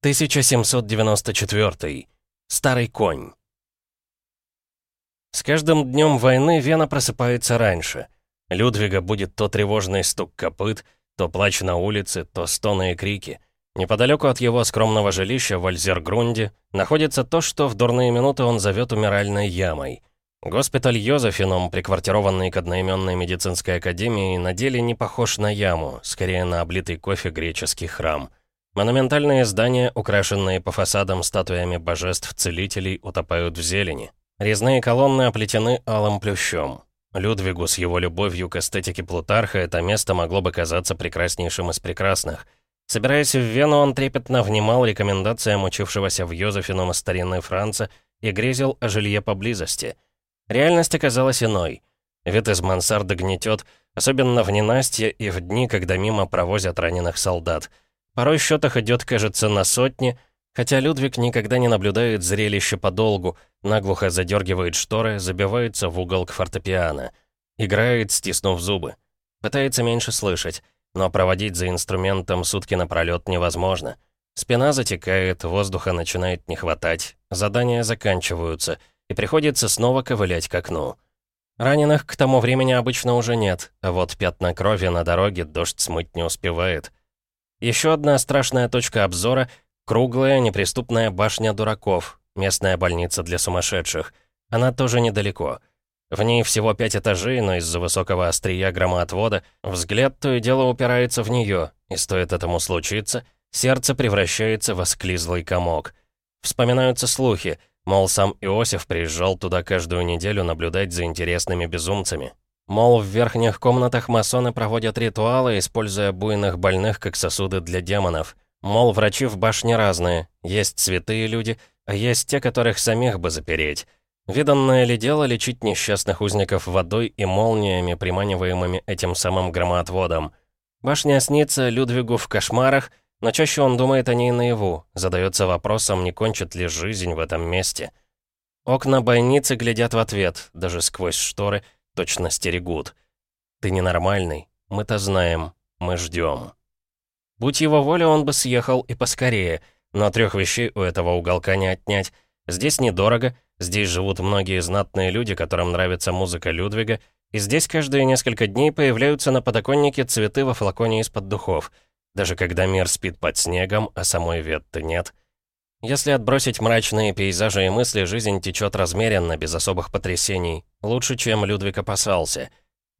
1794. Старый конь. С каждым днем войны Вена просыпается раньше. Людвига будет то тревожный стук копыт, то плач на улице, то стоны и крики. Неподалеку от его скромного жилища в Альзергрунде находится то, что в дурные минуты он зовет умиральной ямой. Госпиталь Йозефином, приквартированный к одноименной медицинской академии, на деле не похож на яму, скорее на облитый кофе греческий храм. Монументальные здания, украшенные по фасадам статуями божеств-целителей, утопают в зелени. Резные колонны оплетены алым плющом. Людвигу с его любовью к эстетике Плутарха это место могло бы казаться прекраснейшим из прекрасных. Собираясь в Вену, он трепетно внимал рекомендациям учившегося в Йозефином старинной Франца и грезил о жилье поблизости. Реальность оказалась иной. Вид из мансарды гнетет, особенно в ненастье и в дни, когда мимо провозят раненых солдат — Порой счет их идет, кажется, на сотни, хотя Людвиг никогда не наблюдает зрелище подолгу, наглухо задергивает шторы, забивается в угол к фортепиано. Играет, стиснув зубы. Пытается меньше слышать, но проводить за инструментом сутки напролет невозможно. Спина затекает, воздуха начинает не хватать, задания заканчиваются, и приходится снова ковылять к окну. Раненых к тому времени обычно уже нет, а вот пятна крови на дороге дождь смыть не успевает. Еще одна страшная точка обзора — круглая неприступная башня дураков, местная больница для сумасшедших. Она тоже недалеко. В ней всего пять этажей, но из-за высокого острия громоотвода взгляд то и дело упирается в нее, и стоит этому случиться, сердце превращается в осклизлый комок. Вспоминаются слухи, мол, сам Иосиф приезжал туда каждую неделю наблюдать за интересными безумцами. Мол, в верхних комнатах масоны проводят ритуалы, используя буйных больных как сосуды для демонов. Мол, врачи в башне разные. Есть святые люди, а есть те, которых самих бы запереть. Виданное ли дело лечить несчастных узников водой и молниями, приманиваемыми этим самым громоотводом? Башня снится Людвигу в кошмарах, но чаще он думает о ней наяву, задается вопросом, не кончит ли жизнь в этом месте. Окна бойницы глядят в ответ, даже сквозь шторы — точно стерегут. Ты ненормальный, мы-то знаем, мы ждем. Будь его воля, он бы съехал и поскорее, но трех вещей у этого уголка не отнять. Здесь недорого, здесь живут многие знатные люди, которым нравится музыка Людвига, и здесь каждые несколько дней появляются на подоконнике цветы во флаконе из-под духов, даже когда мир спит под снегом, а самой Ветты нет. Если отбросить мрачные пейзажи и мысли, жизнь течет размеренно, без особых потрясений. Лучше, чем Людвиг опасался.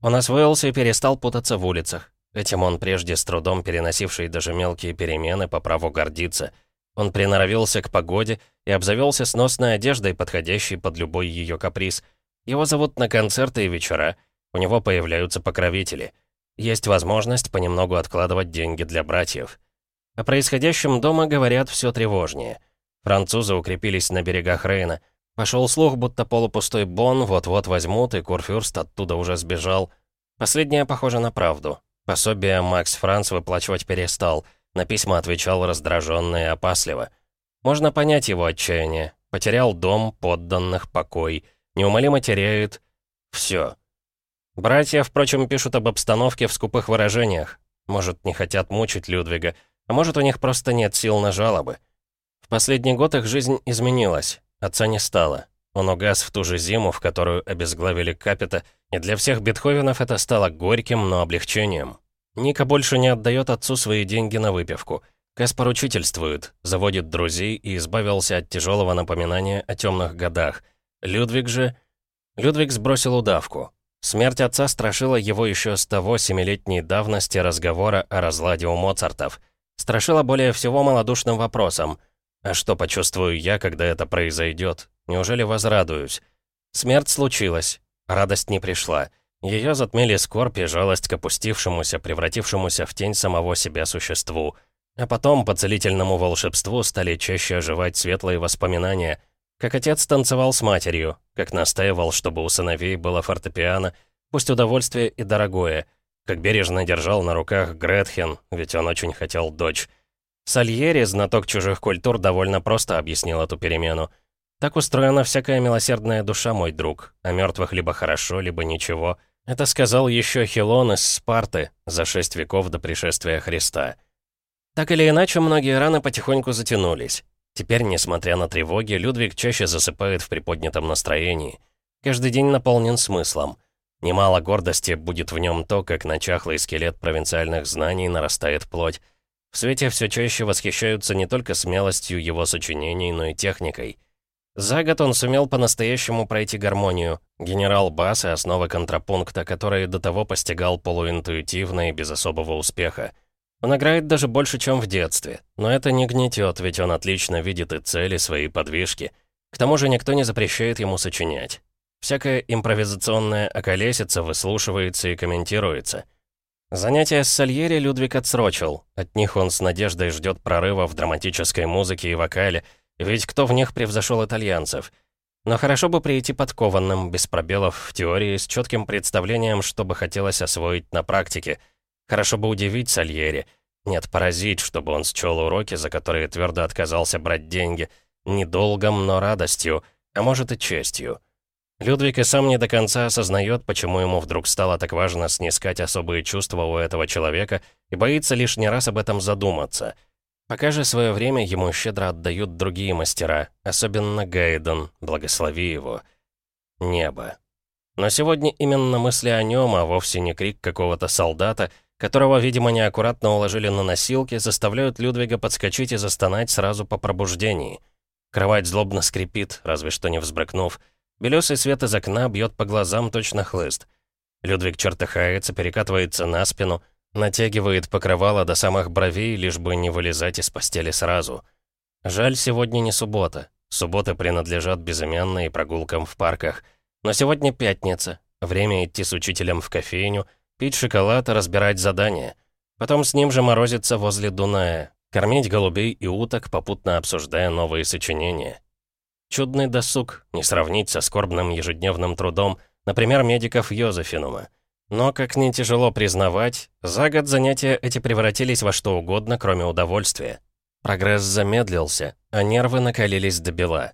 Он освоился и перестал путаться в улицах. Этим он прежде с трудом переносивший даже мелкие перемены по праву гордиться. Он приноровился к погоде и обзавелся сносной одеждой, подходящей под любой ее каприз. Его зовут на концерты и вечера. У него появляются покровители. Есть возможность понемногу откладывать деньги для братьев. О происходящем дома говорят все тревожнее. Французы укрепились на берегах Рейна. Пошел слух, будто полупустой Бон вот-вот возьмут, и Курфюрст оттуда уже сбежал. Последнее похоже на правду. Пособие Макс Франц выплачивать перестал. На письма отвечал раздраженно и опасливо. Можно понять его отчаяние. Потерял дом, подданных, покой. Неумолимо теряет... все. Братья, впрочем, пишут об обстановке в скупых выражениях. Может, не хотят мучить Людвига, а может, у них просто нет сил на жалобы. В последний год их жизнь изменилась. Отца не стало. Он угас в ту же зиму, в которую обезглавили Капита, и для всех Бетховенов это стало горьким, но облегчением. Ника больше не отдает отцу свои деньги на выпивку. Кэс поручительствует, заводит друзей и избавился от тяжелого напоминания о темных годах. Людвиг же... Людвиг сбросил удавку. Смерть отца страшила его еще с того семилетней давности разговора о разладе у Моцартов. Страшила более всего малодушным вопросом — а что почувствую я, когда это произойдет? Неужели возрадуюсь? Смерть случилась. Радость не пришла. Ее затмили скорбь и жалость к опустившемуся, превратившемуся в тень самого себя существу. А потом по целительному волшебству стали чаще оживать светлые воспоминания. Как отец танцевал с матерью, как настаивал, чтобы у сыновей было фортепиано, пусть удовольствие и дорогое, как бережно держал на руках Гретхен, ведь он очень хотел дочь. Сальери, знаток чужих культур, довольно просто объяснил эту перемену. Так устроена всякая милосердная душа, мой друг. О мертвых либо хорошо, либо ничего. Это сказал еще Хилон из Спарты за шесть веков до пришествия Христа. Так или иначе, многие раны потихоньку затянулись. Теперь, несмотря на тревоги, Людвиг чаще засыпает в приподнятом настроении. Каждый день наполнен смыслом. Немало гордости будет в нем то, как на чахлый скелет провинциальных знаний нарастает плоть. В свете все чаще восхищаются не только смелостью его сочинений, но и техникой. За год он сумел по-настоящему пройти гармонию, генерал бас и основы контрапункта, которые до того постигал полуинтуитивно и без особого успеха. Он играет даже больше, чем в детстве. Но это не гнетет, ведь он отлично видит и цели, свои подвижки. К тому же никто не запрещает ему сочинять. Всякая импровизационная околесица выслушивается и комментируется. Занятия с Сальери Людвиг отсрочил. От них он с надеждой ждет прорыва в драматической музыке и вокале, ведь кто в них превзошел итальянцев? Но хорошо бы прийти подкованным, без пробелов в теории, с четким представлением, что бы хотелось освоить на практике — Хорошо бы удивить Сальери. Нет, поразить, чтобы он счел уроки, за которые твердо отказался брать деньги. Не долгом, но радостью, а может и честью. Людвиг и сам не до конца осознает, почему ему вдруг стало так важно снискать особые чувства у этого человека и боится лишний раз об этом задуматься. Пока же свое время ему щедро отдают другие мастера, особенно Гайден, благослови его. Небо. Но сегодня именно мысли о нем, а вовсе не крик какого-то солдата — которого, видимо, неаккуратно уложили на носилки, заставляют Людвига подскочить и застонать сразу по пробуждении. Кровать злобно скрипит, разве что не взбрыкнув. Белесый свет из окна бьет по глазам точно хлыст. Людвиг чертыхается, перекатывается на спину, натягивает покрывало до самых бровей, лишь бы не вылезать из постели сразу. Жаль, сегодня не суббота. Субботы принадлежат безымянной прогулкам в парках. Но сегодня пятница. Время идти с учителем в кофейню — пить шоколад и разбирать задания. Потом с ним же морозиться возле Дуная, кормить голубей и уток, попутно обсуждая новые сочинения. Чудный досуг, не сравнить со скорбным ежедневным трудом, например, медиков Йозефинума. Но, как не тяжело признавать, за год занятия эти превратились во что угодно, кроме удовольствия. Прогресс замедлился, а нервы накалились до бела.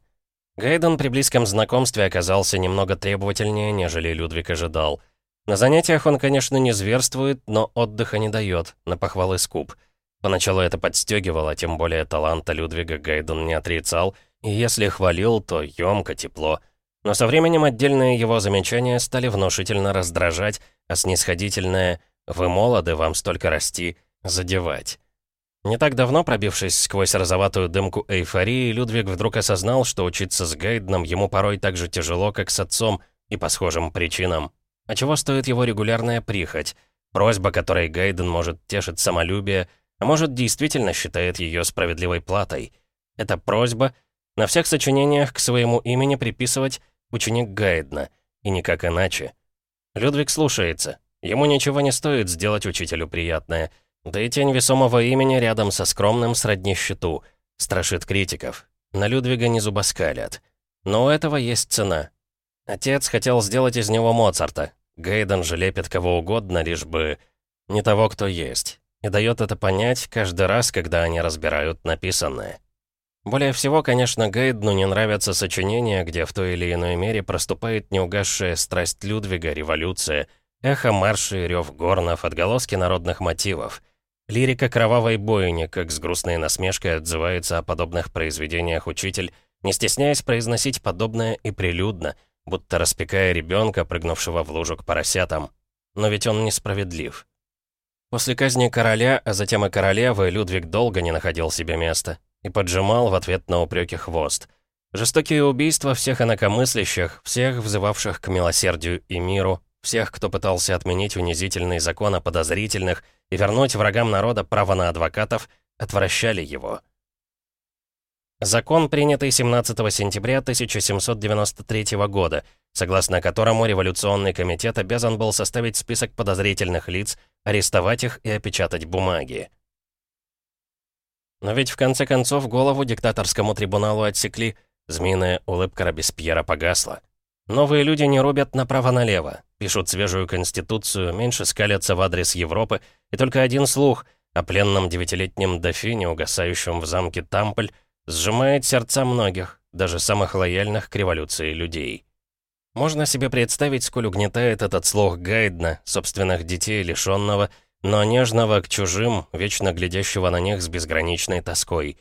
Гайден при близком знакомстве оказался немного требовательнее, нежели Людвиг ожидал — на занятиях он, конечно, не зверствует, но отдыха не дает, на похвалы скуп. Поначалу это подстегивало, тем более таланта Людвига Гайден не отрицал, и если хвалил, то емко, тепло. Но со временем отдельные его замечания стали внушительно раздражать, а снисходительное «Вы молоды, вам столько расти» задевать. Не так давно, пробившись сквозь розоватую дымку эйфории, Людвиг вдруг осознал, что учиться с Гайденом ему порой так же тяжело, как с отцом, и по схожим причинам. А чего стоит его регулярная прихоть? Просьба, которой Гайден может тешить самолюбие, а может, действительно считает ее справедливой платой. Это просьба на всех сочинениях к своему имени приписывать ученик Гайдна, и никак иначе. Людвиг слушается. Ему ничего не стоит сделать учителю приятное. Да и тень весомого имени рядом со скромным сродни щиту. Страшит критиков. На Людвига не зубоскалят. Но у этого есть цена. Отец хотел сделать из него Моцарта. Гейден же лепит кого угодно, лишь бы не того, кто есть. И дает это понять каждый раз, когда они разбирают написанное. Более всего, конечно, Гейдну не нравятся сочинения, где в той или иной мере проступает неугасшая страсть Людвига, революция, эхо марши, рев горнов, отголоски народных мотивов. Лирика кровавой бойни, как с грустной насмешкой отзывается о подобных произведениях учитель, не стесняясь произносить подобное и прилюдно — будто распекая ребенка, прыгнувшего в лужу к поросятам. Но ведь он несправедлив. После казни короля, а затем и королевы, Людвиг долго не находил себе места и поджимал в ответ на упреки хвост. Жестокие убийства всех инакомыслящих, всех взывавших к милосердию и миру, всех, кто пытался отменить унизительный закон о подозрительных и вернуть врагам народа право на адвокатов, отвращали его. Закон, принятый 17 сентября 1793 года, согласно которому революционный комитет обязан был составить список подозрительных лиц, арестовать их и опечатать бумаги. Но ведь в конце концов голову диктаторскому трибуналу отсекли, змеиная улыбка Робеспьера погасла. Новые люди не рубят направо-налево, пишут свежую конституцию, меньше скалятся в адрес Европы, и только один слух о пленном девятилетнем дофине, угасающем в замке Тампль, Сжимает сердца многих, даже самых лояльных к революции людей. Можно себе представить, сколь угнетает этот слух Гайдна, собственных детей, лишенного, но нежного к чужим, вечно глядящего на них с безграничной тоской.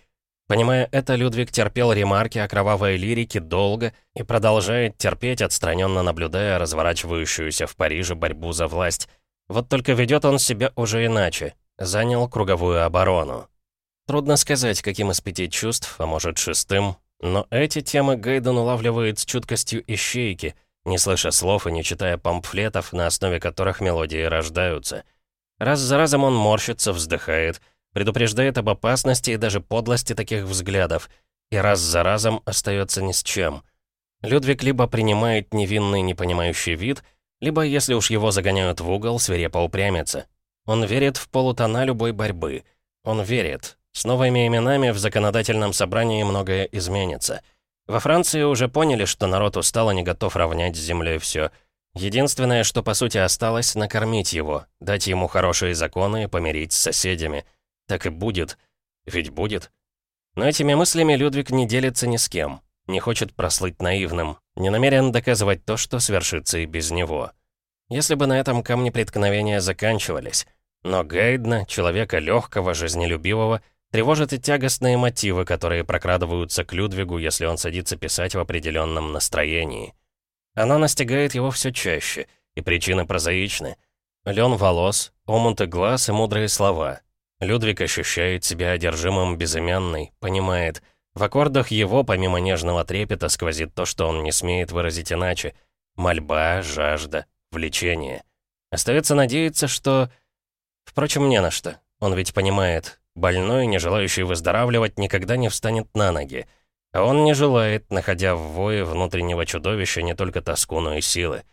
Понимая это, Людвиг терпел ремарки о кровавой лирике долго и продолжает терпеть, отстраненно наблюдая разворачивающуюся в Париже борьбу за власть. Вот только ведет он себя уже иначе, занял круговую оборону. Трудно сказать, каким из пяти чувств, а может шестым, но эти темы Гейден улавливает с чуткостью ищейки, не слыша слов и не читая памфлетов, на основе которых мелодии рождаются. Раз за разом он морщится, вздыхает, предупреждает об опасности и даже подлости таких взглядов, и раз за разом остается ни с чем. Людвиг либо принимает невинный, непонимающий вид, либо, если уж его загоняют в угол, свирепо упрямится. Он верит в полутона любой борьбы. Он верит, с новыми именами в законодательном собрании многое изменится. Во Франции уже поняли, что народ устал и не готов равнять с землей все. Единственное, что по сути осталось, накормить его, дать ему хорошие законы и помирить с соседями. Так и будет. Ведь будет. Но этими мыслями Людвиг не делится ни с кем. Не хочет прослыть наивным. Не намерен доказывать то, что свершится и без него. Если бы на этом камне преткновения заканчивались. Но Гайдна, человека легкого, жизнелюбивого, Тревожат и тягостные мотивы, которые прокрадываются к Людвигу, если он садится писать в определенном настроении. Она настигает его все чаще, и причины прозаичны. Лен волос, омуты глаз и мудрые слова. Людвиг ощущает себя одержимым безымянной, понимает, в аккордах его, помимо нежного трепета, сквозит то, что он не смеет выразить иначе. Мольба, жажда, влечение. Остается надеяться, что... Впрочем, не на что. Он ведь понимает, Больной, не желающий выздоравливать, никогда не встанет на ноги. Он не желает, находя в вое внутреннего чудовища не только тоску, но и силы.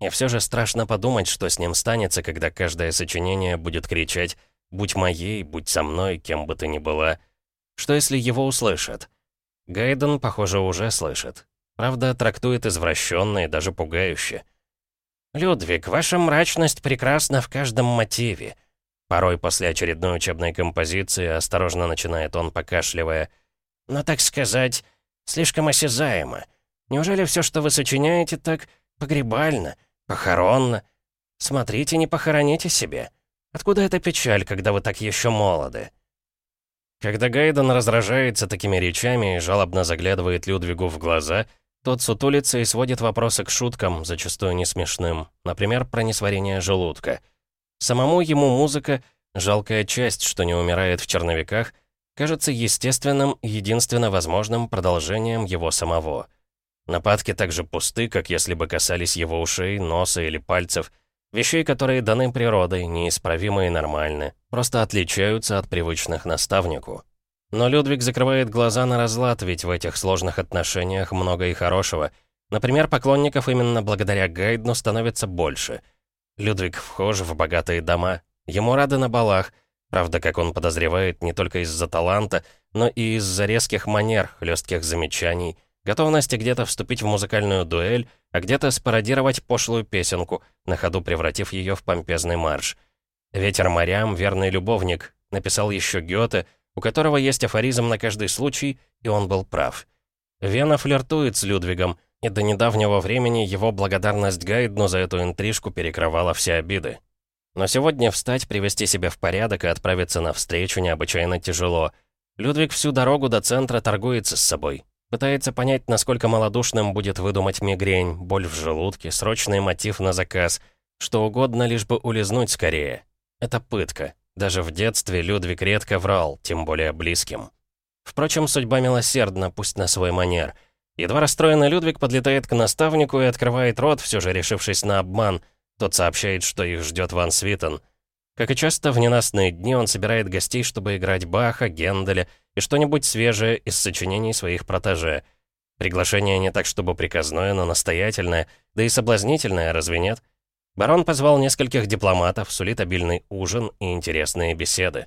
И все же страшно подумать, что с ним станется, когда каждое сочинение будет кричать «Будь моей, будь со мной, кем бы ты ни была». Что если его услышат? Гайден, похоже, уже слышит. Правда, трактует извращенно и даже пугающе. «Людвиг, ваша мрачность прекрасна в каждом мотиве. Порой после очередной учебной композиции осторожно начинает он, покашливая. «Но, так сказать, слишком осязаемо. Неужели все, что вы сочиняете, так погребально, похоронно? Смотрите, не похороните себе. Откуда эта печаль, когда вы так еще молоды?» Когда Гайден раздражается такими речами и жалобно заглядывает Людвигу в глаза, тот сутулится и сводит вопросы к шуткам, зачастую не смешным, например, про несварение желудка — Самому ему музыка, жалкая часть, что не умирает в черновиках, кажется естественным и единственно возможным продолжением его самого. Нападки также пусты, как если бы касались его ушей, носа или пальцев, вещей, которые даны природой, неисправимы и нормальны, просто отличаются от привычных наставнику. Но Людвиг закрывает глаза на разлад, ведь в этих сложных отношениях много и хорошего. Например, поклонников именно благодаря Гайдну становится больше — Людвиг вхож в богатые дома. Ему рады на балах. Правда, как он подозревает, не только из-за таланта, но и из-за резких манер, хлестких замечаний, готовности где-то вступить в музыкальную дуэль, а где-то спародировать пошлую песенку, на ходу превратив ее в помпезный марш. «Ветер морям, верный любовник», написал еще Гёте, у которого есть афоризм на каждый случай, и он был прав. Вена флиртует с Людвигом, и до недавнего времени его благодарность Гайдну за эту интрижку перекрывала все обиды. Но сегодня встать, привести себя в порядок и отправиться навстречу необычайно тяжело. Людвиг всю дорогу до центра торгуется с собой. Пытается понять, насколько малодушным будет выдумать мигрень, боль в желудке, срочный мотив на заказ, что угодно, лишь бы улизнуть скорее. Это пытка. Даже в детстве Людвиг редко врал, тем более близким. Впрочем, судьба милосердна, пусть на свой манер — Едва расстроенный Людвиг подлетает к наставнику и открывает рот, все же решившись на обман. Тот сообщает, что их ждет Ван Свитен. Как и часто в ненастные дни, он собирает гостей, чтобы играть Баха, Генделя и что-нибудь свежее из сочинений своих протеже. Приглашение не так, чтобы приказное, но настоятельное, да и соблазнительное, разве нет? Барон позвал нескольких дипломатов, сулит обильный ужин и интересные беседы.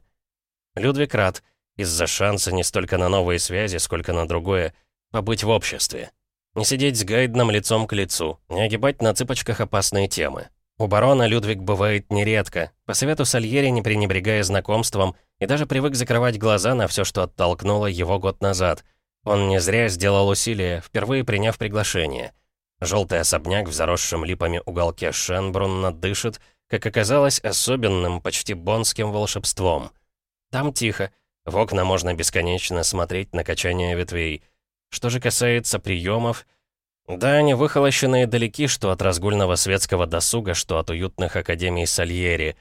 Людвиг рад, из-за шанса не столько на новые связи, сколько на другое — Побыть в обществе. Не сидеть с Гайдном лицом к лицу, не огибать на цыпочках опасные темы. У барона Людвиг бывает нередко, по совету Сальери не пренебрегая знакомством, и даже привык закрывать глаза на все, что оттолкнуло его год назад. Он не зря сделал усилие, впервые приняв приглашение. Желтый особняк в заросшем липами уголке Шенбрунна дышит, как оказалось, особенным, почти бонским волшебством. Там тихо, в окна можно бесконечно смотреть на качание ветвей. Что же касается приемов, да, они выхолощенные далеки, что от разгульного светского досуга, что от уютных академий Сальери,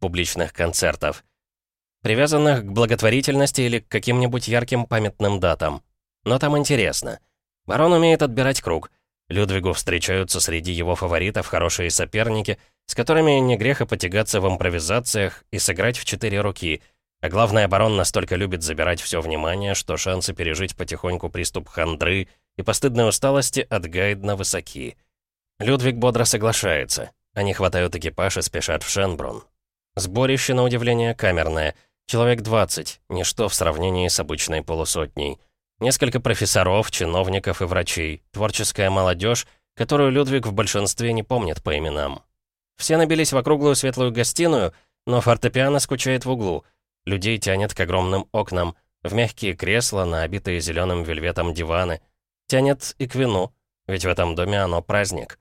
публичных концертов, привязанных к благотворительности или к каким-нибудь ярким памятным датам. Но там интересно. Барон умеет отбирать круг. Людвигу встречаются среди его фаворитов хорошие соперники, с которыми не грех и потягаться в импровизациях и сыграть в четыре руки. А главное, барон настолько любит забирать все внимание, что шансы пережить потихоньку приступ хандры и постыдной усталости от Гайдна высоки. Людвиг бодро соглашается. Они хватают экипаж и спешат в Шенбрун. Сборище, на удивление, камерное. Человек 20, ничто в сравнении с обычной полусотней. Несколько профессоров, чиновников и врачей, творческая молодежь, которую Людвиг в большинстве не помнит по именам. Все набились в округлую светлую гостиную, но фортепиано скучает в углу. Людей тянет к огромным окнам, в мягкие кресла, на обитые зеленым вельветом диваны. Тянет и к вину, ведь в этом доме оно праздник.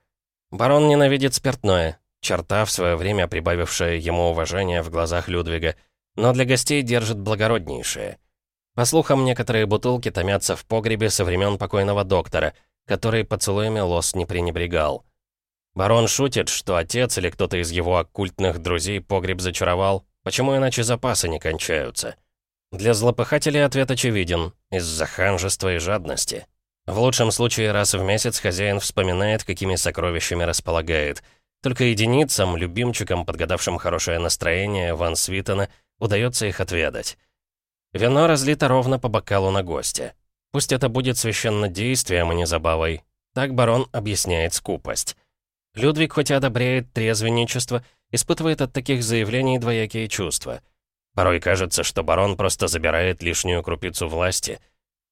Барон ненавидит спиртное, черта, в свое время прибавившая ему уважение в глазах Людвига, но для гостей держит благороднейшее. По слухам, некоторые бутылки томятся в погребе со времен покойного доктора, который поцелуями лос не пренебрегал. Барон шутит, что отец или кто-то из его оккультных друзей погреб зачаровал, почему иначе запасы не кончаются. Для злопыхателей ответ очевиден, из-за ханжества и жадности. В лучшем случае раз в месяц хозяин вспоминает, какими сокровищами располагает. Только единицам, любимчикам, подгадавшим хорошее настроение Ван Свитона, удается их отведать. Вино разлито ровно по бокалу на гостя. Пусть это будет священнодействием, а не забавой. Так барон объясняет скупость. Людвиг, хоть и одобряет трезвенничество, испытывает от таких заявлений двоякие чувства. Порой кажется, что барон просто забирает лишнюю крупицу власти.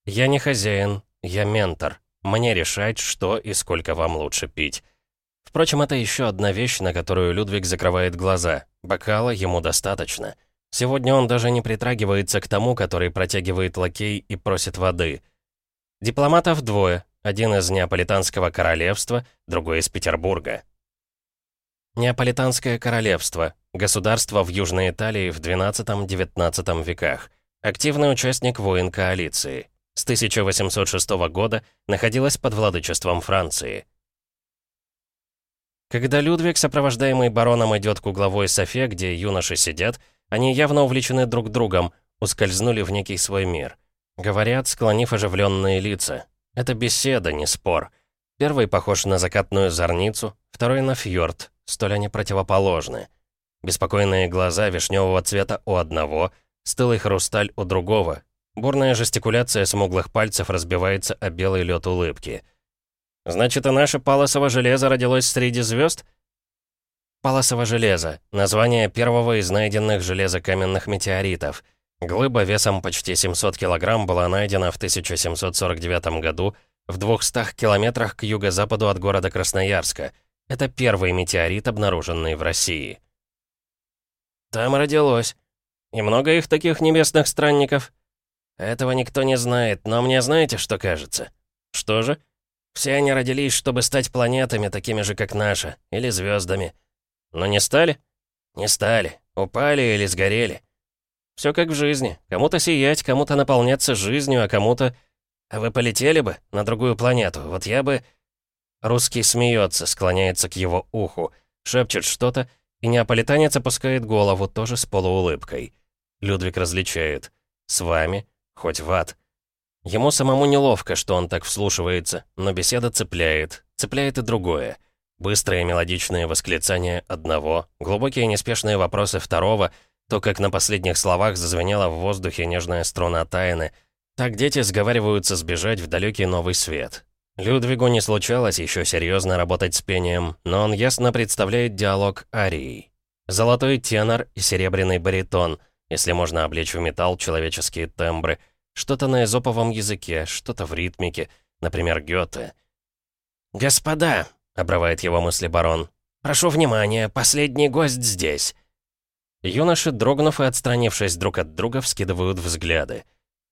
«Я не хозяин, я ментор. Мне решать, что и сколько вам лучше пить». Впрочем, это еще одна вещь, на которую Людвиг закрывает глаза. Бокала ему достаточно. Сегодня он даже не притрагивается к тому, который протягивает лакей и просит воды. Дипломатов двое, один из Неаполитанского королевства, другой из Петербурга. Неаполитанское королевство – государство в Южной Италии в XII-XIX веках. Активный участник войн коалиции. С 1806 года находилась под владычеством Франции. Когда Людвиг, сопровождаемый бароном, идет к угловой софе, где юноши сидят – они явно увлечены друг другом, ускользнули в некий свой мир. Говорят, склонив оживленные лица. Это беседа, не спор. Первый похож на закатную зорницу, второй на фьорд, столь они противоположны. Беспокойные глаза вишневого цвета у одного, стылый хрусталь у другого. Бурная жестикуляция смуглых пальцев разбивается о белый лед улыбки. «Значит, и наше палосово железо родилось среди звезд? Паласово железо — название первого из найденных железокаменных метеоритов. Глыба весом почти 700 килограмм была найдена в 1749 году в 200 километрах к юго-западу от города Красноярска. Это первый метеорит, обнаруженный в России. «Там родилось. И много их таких небесных странников?» «Этого никто не знает, но мне знаете, что кажется?» «Что же?» «Все они родились, чтобы стать планетами, такими же, как наша, или звездами. Но не стали? Не стали. Упали или сгорели. Все как в жизни. Кому-то сиять, кому-то наполняться жизнью, а кому-то... А вы полетели бы на другую планету? Вот я бы... Русский смеется, склоняется к его уху, шепчет что-то, и неаполитанец опускает голову, тоже с полуулыбкой. Людвиг различает. «С вами? Хоть в ад». Ему самому неловко, что он так вслушивается, но беседа цепляет. Цепляет и другое. Быстрые мелодичные восклицания одного, глубокие неспешные вопросы второго, то, как на последних словах зазвенела в воздухе нежная струна тайны. Так дети сговариваются сбежать в далекий новый свет. Людвигу не случалось еще серьезно работать с пением, но он ясно представляет диалог арии. Золотой тенор и серебряный баритон, если можно облечь в металл человеческие тембры, что-то на эзоповом языке, что-то в ритмике, например, Гёте. «Господа!» обрывает его мысли барон. «Прошу внимания, последний гость здесь!» Юноши, дрогнув и отстранившись друг от друга, вскидывают взгляды.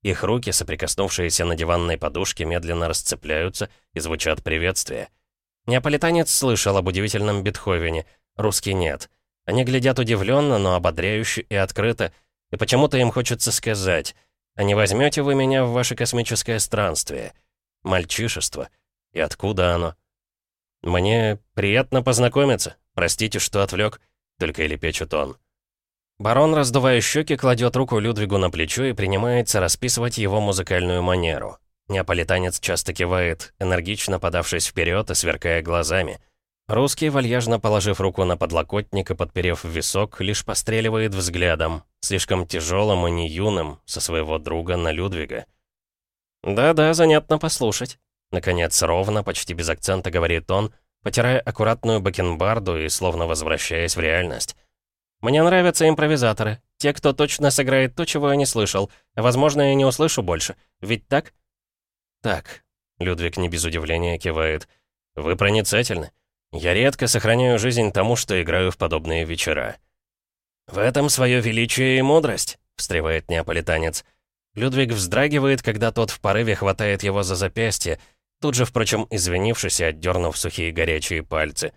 Их руки, соприкоснувшиеся на диванной подушке, медленно расцепляются и звучат приветствия. Неаполитанец слышал об удивительном Бетховене, русский нет. Они глядят удивленно, но ободряюще и открыто, и почему-то им хочется сказать, «А не возьмете вы меня в ваше космическое странствие?» Мальчишество. И откуда оно? «Мне приятно познакомиться. Простите, что отвлек», — только и лепечет он. Барон, раздувая щеки, кладет руку Людвигу на плечо и принимается расписывать его музыкальную манеру. Неаполитанец часто кивает, энергично подавшись вперед и сверкая глазами. Русский, вальяжно положив руку на подлокотник и подперев висок, лишь постреливает взглядом, слишком тяжелым и не юным, со своего друга на Людвига. «Да-да, занятно послушать», — наконец ровно, почти без акцента говорит он, потирая аккуратную бакенбарду и словно возвращаясь в реальность. Мне нравятся импровизаторы. Те, кто точно сыграет то, чего я не слышал. Возможно, я не услышу больше. Ведь так? Так. Людвиг не без удивления кивает. Вы проницательны. Я редко сохраняю жизнь тому, что играю в подобные вечера. В этом свое величие и мудрость, встревает неаполитанец. Людвиг вздрагивает, когда тот в порыве хватает его за запястье, тут же, впрочем, извинившись и отдернув сухие горячие пальцы.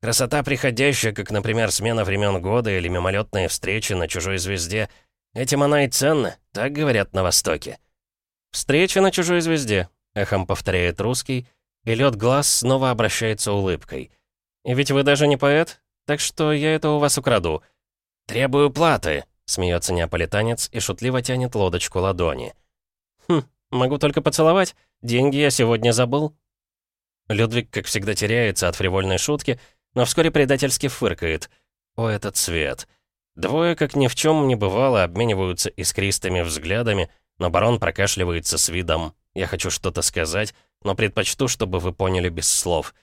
Красота приходящая, как, например, смена времен года или мимолетные встречи на чужой звезде. Этим она и ценна, так говорят на Востоке. «Встреча на чужой звезде», — эхом повторяет русский, и лед глаз снова обращается улыбкой. «И ведь вы даже не поэт, так что я это у вас украду». «Требую платы», — смеется неаполитанец и шутливо тянет лодочку ладони. «Хм, могу только поцеловать. Деньги я сегодня забыл». Людвиг, как всегда, теряется от фривольной шутки — но вскоре предательски фыркает. О, этот цвет. Двое, как ни в чем не бывало, обмениваются искристыми взглядами, но барон прокашливается с видом. Я хочу что-то сказать, но предпочту, чтобы вы поняли без слов.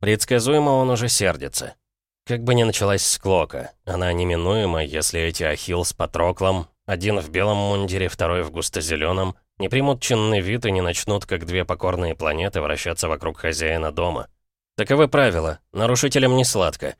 Предсказуемо он уже сердится. Как бы ни началась склока, она неминуема, если эти Ахилл с Патроклом, один в белом мундире, второй в густо-зеленом, не примут чинный вид и не начнут, как две покорные планеты, вращаться вокруг хозяина дома. Таковы правила. Нарушителям не сладко.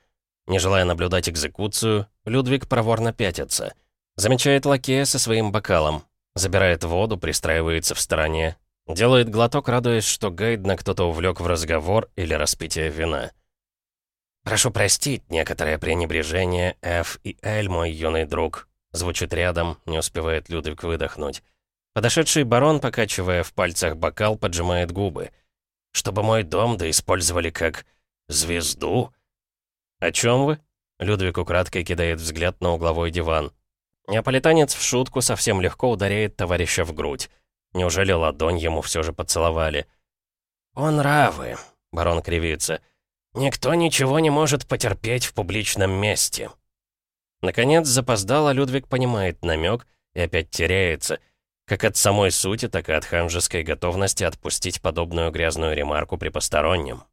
Не желая наблюдать экзекуцию, Людвиг проворно пятится. Замечает лакея со своим бокалом. Забирает воду, пристраивается в стороне. Делает глоток, радуясь, что Гайдна кто-то увлек в разговор или распитие вина. «Прошу простить некоторое пренебрежение, Ф и Л, мой юный друг», звучит рядом, не успевает Людвиг выдохнуть. Подошедший барон, покачивая в пальцах бокал, поджимает губы. Чтобы мой дом да использовали как звезду?» «О чем вы?» Людвиг украдкой кидает взгляд на угловой диван. Неаполитанец в шутку совсем легко ударяет товарища в грудь. Неужели ладонь ему все же поцеловали? «Он равы», — барон кривится. «Никто ничего не может потерпеть в публичном месте». Наконец, запоздало, Людвиг понимает намек и опять теряется — как от самой сути, так и от ханжеской готовности отпустить подобную грязную ремарку при постороннем.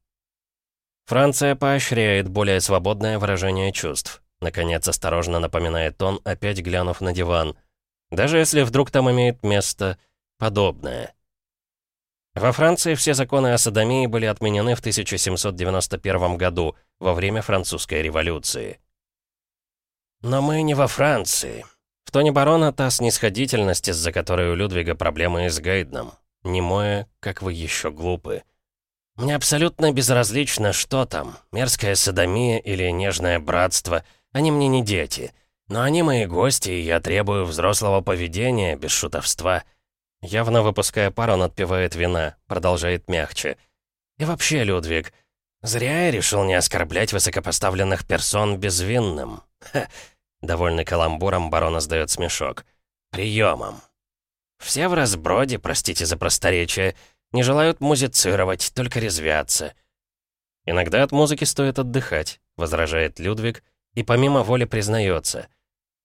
Франция поощряет более свободное выражение чувств. Наконец, осторожно напоминает он, опять глянув на диван. Даже если вдруг там имеет место подобное. Во Франции все законы о садомии были отменены в 1791 году, во время французской революции. «Но мы не во Франции», в тоне барона та снисходительность, из-за которой у Людвига проблемы с Гайдном. Немое, как вы еще глупы. Мне абсолютно безразлично, что там, мерзкая садомия или нежное братство. Они мне не дети. Но они мои гости, и я требую взрослого поведения, без шутовства. Явно выпуская пар, он отпивает вина, продолжает мягче. И вообще, Людвиг, зря я решил не оскорблять высокопоставленных персон безвинным. Ха, Довольный каламбуром, барон издает смешок. «Приемом». «Все в разброде, простите за просторечие, не желают музицировать, только резвятся». «Иногда от музыки стоит отдыхать», — возражает Людвиг, и помимо воли признается.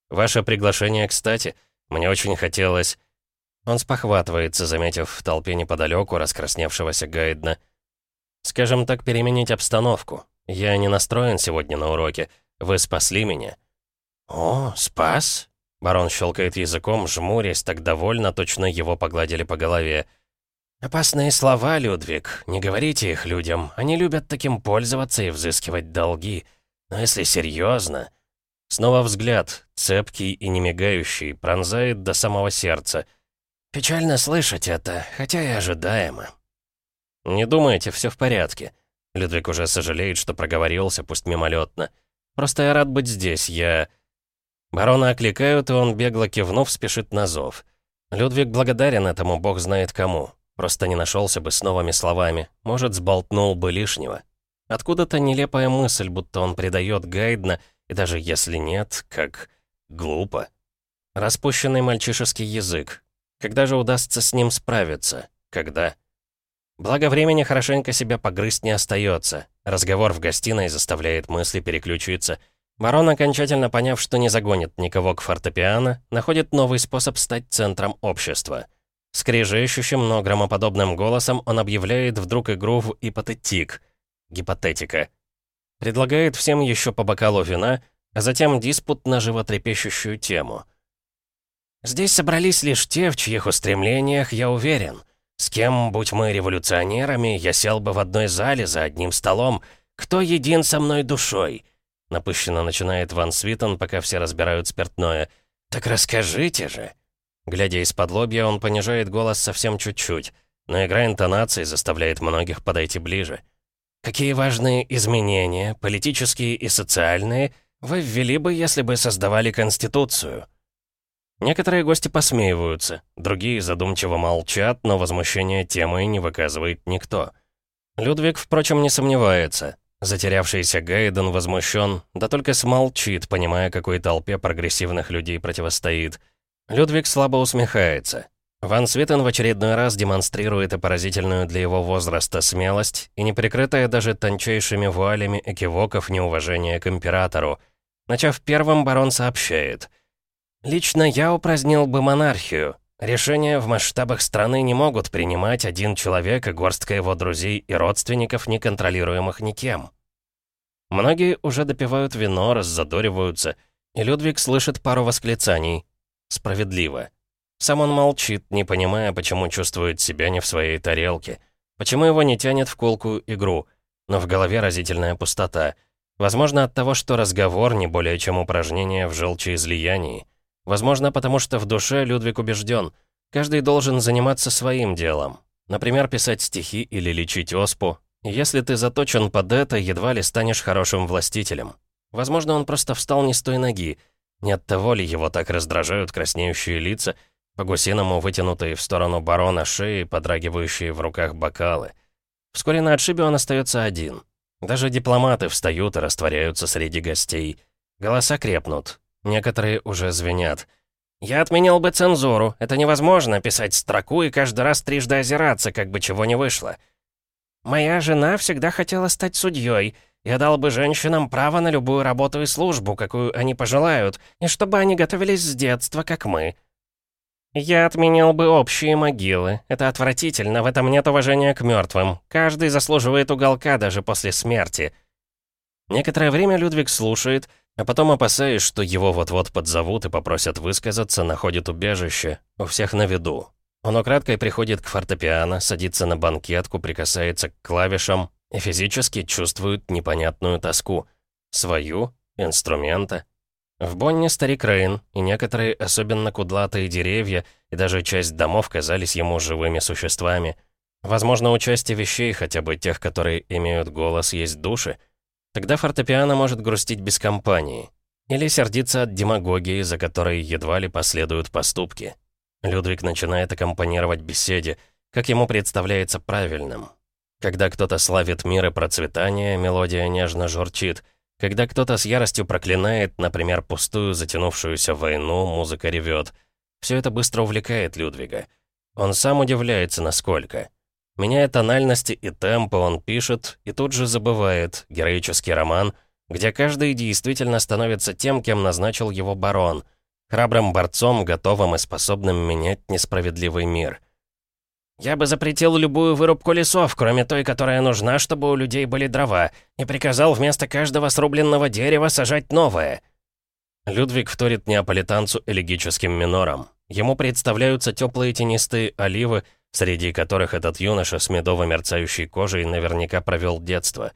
«Ваше приглашение, кстати, мне очень хотелось...» Он спохватывается, заметив в толпе неподалеку раскрасневшегося Гайдна. «Скажем так, переменить обстановку. Я не настроен сегодня на уроке. Вы спасли меня». «О, спас?» Барон щелкает языком, жмурясь, так довольно, точно его погладили по голове. «Опасные слова, Людвиг. Не говорите их людям. Они любят таким пользоваться и взыскивать долги. Но если серьезно...» Снова взгляд, цепкий и немигающий, пронзает до самого сердца. «Печально слышать это, хотя и ожидаемо». «Не думайте, все в порядке». Людвиг уже сожалеет, что проговорился, пусть мимолетно. Просто я рад быть здесь, я...» Барона окликают, и он, бегло кивнув, спешит на зов. Людвиг благодарен этому, бог знает кому. Просто не нашелся бы с новыми словами. Может, сболтнул бы лишнего. Откуда-то нелепая мысль, будто он предает Гайдна, и даже если нет, как... глупо. Распущенный мальчишеский язык. Когда же удастся с ним справиться? Когда? Благо времени хорошенько себя погрызть не остается. Разговор в гостиной заставляет мысли переключиться. Барон, окончательно поняв, что не загонит никого к фортепиано, находит новый способ стать центром общества. Скрежещущим, но громоподобным голосом он объявляет вдруг игру в ипотетик. Гипотетика. Предлагает всем еще по бокалу вина, а затем диспут на животрепещущую тему. «Здесь собрались лишь те, в чьих устремлениях я уверен». С кем, будь мы революционерами, я сел бы в одной зале за одним столом. Кто един со мной душой?» Напыщенно начинает Ван Свитон, пока все разбирают спиртное. «Так расскажите же!» Глядя из-под лобья, он понижает голос совсем чуть-чуть, но игра интонаций заставляет многих подойти ближе. «Какие важные изменения, политические и социальные, вы ввели бы, если бы создавали Конституцию?» Некоторые гости посмеиваются, другие задумчиво молчат, но возмущения темой не выказывает никто. Людвиг, впрочем, не сомневается. Затерявшийся Гайден возмущен, да только смолчит, понимая, какой толпе прогрессивных людей противостоит. Людвиг слабо усмехается. Ван Свитен в очередной раз демонстрирует и поразительную для его возраста смелость, и неприкрытая даже тончайшими вуалями экивоков неуважение к императору. Начав первым, барон сообщает — Лично я упразднил бы монархию. Решения в масштабах страны не могут принимать один человек и горстка его друзей и родственников, не контролируемых никем. Многие уже допивают вино, раззадориваются, и Людвиг слышит пару восклицаний. Справедливо. Сам он молчит, не понимая, почему чувствует себя не в своей тарелке, почему его не тянет в колкую игру, но в голове разительная пустота. Возможно, от того, что разговор не более чем упражнение в желчеизлиянии. Возможно, потому что в душе Людвиг убежден, каждый должен заниматься своим делом. Например, писать стихи или лечить оспу. Если ты заточен под это, едва ли станешь хорошим властителем. Возможно, он просто встал не с той ноги. Не от того ли его так раздражают краснеющие лица, по-гусиному вытянутые в сторону барона шеи, подрагивающие в руках бокалы. Вскоре на отшибе он остается один. Даже дипломаты встают и растворяются среди гостей. Голоса крепнут, Некоторые уже звенят. «Я отменил бы цензуру. Это невозможно, писать строку и каждый раз трижды озираться, как бы чего не вышло. Моя жена всегда хотела стать судьей. Я дал бы женщинам право на любую работу и службу, какую они пожелают, и чтобы они готовились с детства, как мы. Я отменил бы общие могилы. Это отвратительно, в этом нет уважения к мертвым. Каждый заслуживает уголка даже после смерти». Некоторое время Людвиг слушает, а потом, опасаясь, что его вот-вот подзовут и попросят высказаться, находит убежище, у всех на виду. Он украдкой приходит к фортепиано, садится на банкетку, прикасается к клавишам и физически чувствует непонятную тоску. Свою? Инструмента? В Бонне старик Рейн, и некоторые особенно кудлатые деревья, и даже часть домов казались ему живыми существами. Возможно, у части вещей, хотя бы тех, которые имеют голос, есть души — Тогда фортепиано может грустить без компании. Или сердиться от демагогии, за которой едва ли последуют поступки. Людвиг начинает аккомпанировать беседе, как ему представляется правильным. Когда кто-то славит мир и процветание, мелодия нежно журчит. Когда кто-то с яростью проклинает, например, пустую затянувшуюся войну, музыка ревет. Все это быстро увлекает Людвига. Он сам удивляется, насколько. Меняя тональности и темпы, он пишет и тут же забывает героический роман, где каждый действительно становится тем, кем назначил его барон, храбрым борцом, готовым и способным менять несправедливый мир. «Я бы запретил любую вырубку лесов, кроме той, которая нужна, чтобы у людей были дрова, и приказал вместо каждого срубленного дерева сажать новое». Людвиг вторит неаполитанцу элегическим минором. Ему представляются теплые тенистые оливы, среди которых этот юноша с медово-мерцающей кожей наверняка провел детство.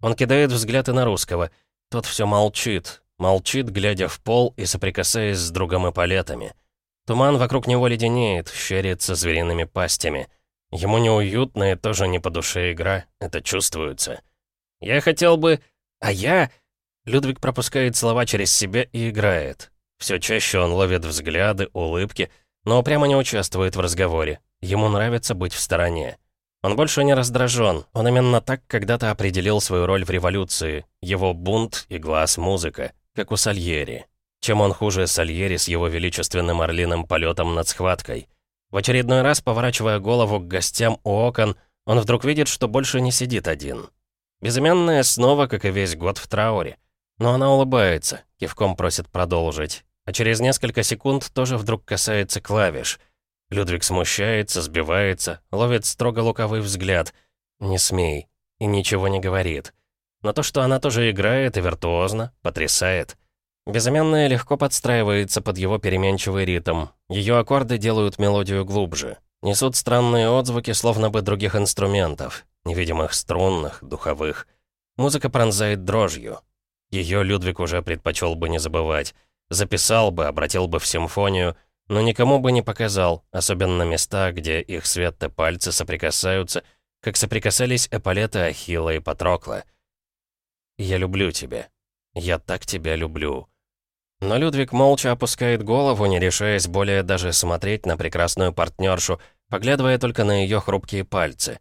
Он кидает взгляд и на русского. Тот все молчит, молчит, глядя в пол и соприкасаясь с другом и палетами. Туман вокруг него леденеет, щерится звериными пастями. Ему неуютно и тоже не по душе игра, это чувствуется. «Я хотел бы... А я...» Людвиг пропускает слова через себя и играет. Все чаще он ловит взгляды, улыбки, но прямо не участвует в разговоре. Ему нравится быть в стороне. Он больше не раздражен, он именно так когда-то определил свою роль в революции. Его бунт и глаз музыка, как у Сальери. Чем он хуже Сальери с его величественным орлиным полетом над схваткой? В очередной раз, поворачивая голову к гостям у окон, он вдруг видит, что больше не сидит один. Безымянная снова, как и весь год, в трауре. Но она улыбается, кивком просит продолжить. А через несколько секунд тоже вдруг касается клавиш. Людвиг смущается, сбивается, ловит строго луковый взгляд. «Не смей». И ничего не говорит. Но то, что она тоже играет и виртуозно, потрясает. Безымянная легко подстраивается под его переменчивый ритм. Ее аккорды делают мелодию глубже. Несут странные отзвуки, словно бы других инструментов. Невидимых струнных, духовых. Музыка пронзает дрожью. Ее Людвиг уже предпочел бы не забывать. Записал бы, обратил бы в симфонию, но никому бы не показал, особенно места, где их светты пальцы соприкасаются, как соприкасались эполеты Ахилла и Патрокла. «Я люблю тебя. Я так тебя люблю». Но Людвиг молча опускает голову, не решаясь более даже смотреть на прекрасную партнершу, поглядывая только на ее хрупкие пальцы.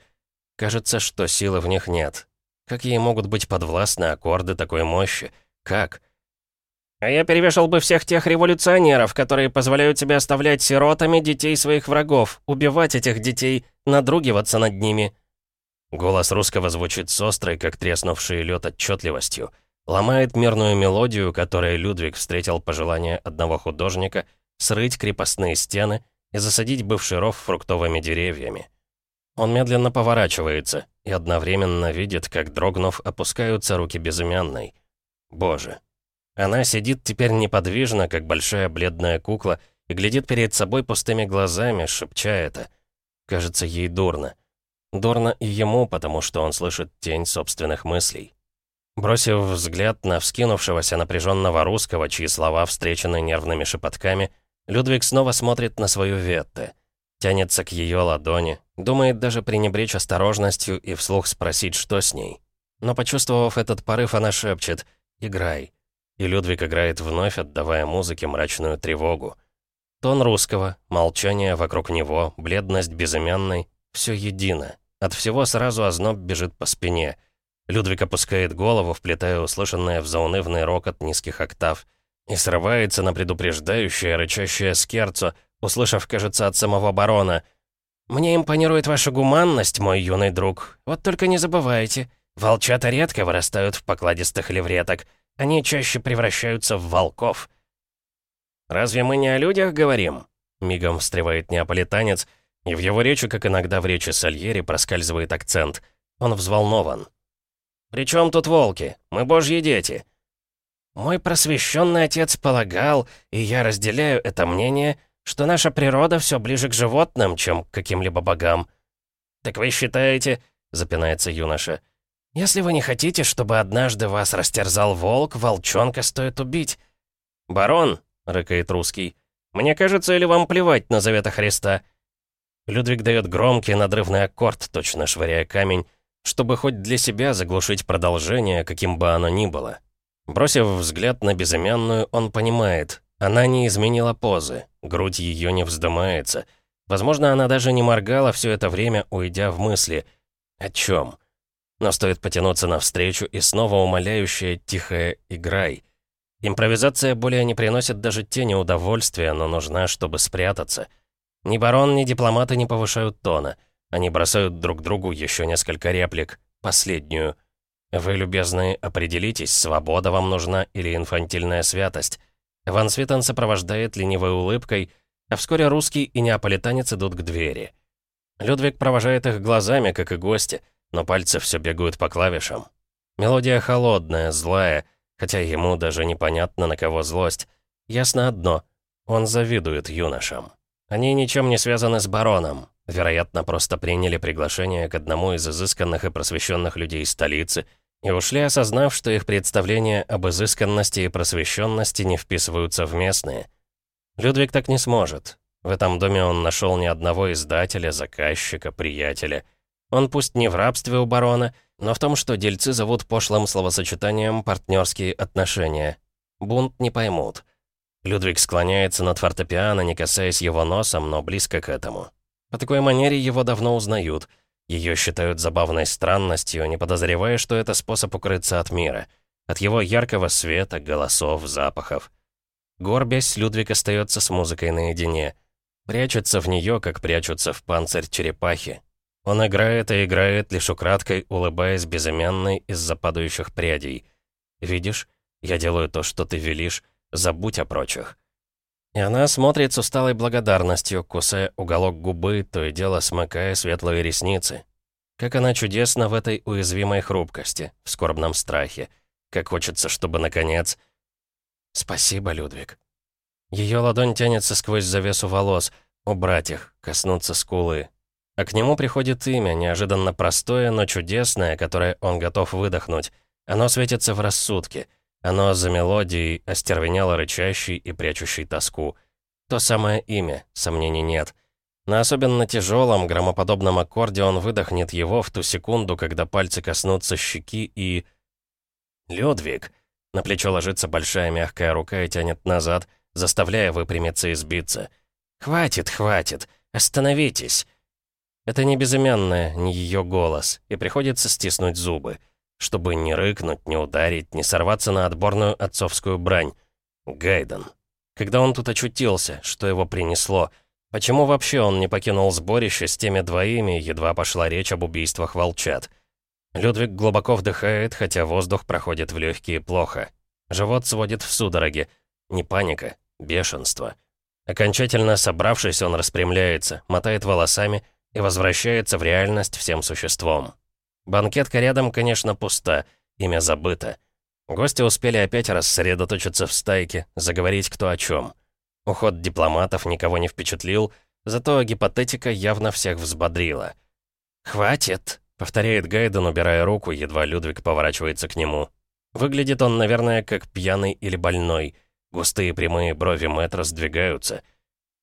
Кажется, что силы в них нет. Как ей могут быть подвластны аккорды такой мощи? Как? «А я перевешал бы всех тех революционеров, которые позволяют себе оставлять сиротами детей своих врагов, убивать этих детей, надругиваться над ними». Голос русского звучит с острой, как треснувший лед отчетливостью ломает мирную мелодию, которой Людвиг встретил пожелание одного художника срыть крепостные стены и засадить бывший ров фруктовыми деревьями. Он медленно поворачивается и одновременно видит, как, дрогнув, опускаются руки безымянной. Боже. Она сидит теперь неподвижно, как большая бледная кукла, и глядит перед собой пустыми глазами, шепча это. Кажется, ей дурно. Дурно и ему, потому что он слышит тень собственных мыслей. Бросив взгляд на вскинувшегося напряженного русского, чьи слова встречены нервными шепотками, Людвиг снова смотрит на свою Ветте. Тянется к ее ладони, думает даже пренебречь осторожностью и вслух спросить, что с ней. Но почувствовав этот порыв, она шепчет «Играй». И Людвиг играет вновь, отдавая музыке мрачную тревогу. Тон русского, молчание вокруг него, бледность безымянной — все едино. От всего сразу озноб бежит по спине — Людвиг опускает голову, вплетая услышанное в заунывный рокот низких октав, и срывается на предупреждающее, рычащее скерцо, услышав, кажется, от самого барона. «Мне импонирует ваша гуманность, мой юный друг. Вот только не забывайте, волчата редко вырастают в покладистых левреток. Они чаще превращаются в волков». «Разве мы не о людях говорим?» Мигом встревает неаполитанец, и в его речи, как иногда в речи Сальери, проскальзывает акцент. Он взволнован. «При чем тут волки? Мы божьи дети». «Мой просвещенный отец полагал, и я разделяю это мнение, что наша природа все ближе к животным, чем к каким-либо богам». «Так вы считаете...» — запинается юноша. «Если вы не хотите, чтобы однажды вас растерзал волк, волчонка стоит убить». «Барон», — рыкает русский, — «мне кажется, или вам плевать на завета Христа?» Людвиг дает громкий надрывный аккорд, точно швыряя камень, чтобы хоть для себя заглушить продолжение, каким бы оно ни было. Бросив взгляд на безымянную, он понимает, она не изменила позы, грудь ее не вздымается. Возможно, она даже не моргала все это время, уйдя в мысли. О чем? Но стоит потянуться навстречу, и снова умоляющая тихая «играй». Импровизация более не приносит даже тени удовольствия, но нужна, чтобы спрятаться. Ни барон, ни дипломаты не повышают тона — они бросают друг другу еще несколько реплик. Последнюю. Вы, любезные, определитесь, свобода вам нужна или инфантильная святость. Ван Светен сопровождает ленивой улыбкой, а вскоре русский и неаполитанец идут к двери. Людвиг провожает их глазами, как и гости, но пальцы все бегают по клавишам. Мелодия холодная, злая, хотя ему даже непонятно, на кого злость. Ясно одно — он завидует юношам. Они ничем не связаны с бароном, Вероятно, просто приняли приглашение к одному из изысканных и просвещенных людей столицы и ушли, осознав, что их представления об изысканности и просвещенности не вписываются в местные. Людвиг так не сможет. В этом доме он нашел ни одного издателя, заказчика, приятеля. Он пусть не в рабстве у барона, но в том, что дельцы зовут пошлым словосочетанием «партнерские отношения». Бунт не поймут. Людвиг склоняется над фортепиано, не касаясь его носом, но близко к этому. По такой манере его давно узнают. Ее считают забавной странностью, не подозревая, что это способ укрыться от мира. От его яркого света, голосов, запахов. Горбясь, Людвиг остается с музыкой наедине. Прячется в нее, как прячутся в панцирь черепахи. Он играет и играет, лишь украдкой улыбаясь безымянной из-за падающих прядей. «Видишь, я делаю то, что ты велишь, забудь о прочих». И она смотрит с усталой благодарностью, кусая уголок губы, то и дело смыкая светлые ресницы. Как она чудесна в этой уязвимой хрупкости, в скорбном страхе. Как хочется, чтобы, наконец... «Спасибо, Людвиг». Ее ладонь тянется сквозь завесу волос, убрать их, коснуться скулы. А к нему приходит имя, неожиданно простое, но чудесное, которое он готов выдохнуть. Оно светится в рассудке — оно за мелодией, остервенело рычащий и прячущий тоску. То самое имя, сомнений нет. На особенно тяжелом, громоподобном аккорде он выдохнет его в ту секунду, когда пальцы коснутся щеки и... «Людвиг!» На плечо ложится большая мягкая рука и тянет назад, заставляя выпрямиться и сбиться. «Хватит, хватит! Остановитесь!» Это не безымянная, не ее голос, и приходится стиснуть зубы чтобы не рыкнуть, не ударить, не сорваться на отборную отцовскую брань. Гайден. Когда он тут очутился, что его принесло? Почему вообще он не покинул сборище с теми двоими, едва пошла речь об убийствах волчат? Людвиг глубоко вдыхает, хотя воздух проходит в легкие плохо. Живот сводит в судороги. Не паника, бешенство. Окончательно собравшись, он распрямляется, мотает волосами и возвращается в реальность всем существом. Банкетка рядом, конечно, пуста, имя забыто. Гости успели опять рассредоточиться в стайке, заговорить кто о чем. Уход дипломатов никого не впечатлил, зато гипотетика явно всех взбодрила. «Хватит», — повторяет Гайден, убирая руку, едва Людвиг поворачивается к нему. Выглядит он, наверное, как пьяный или больной. Густые прямые брови мэтра сдвигаются.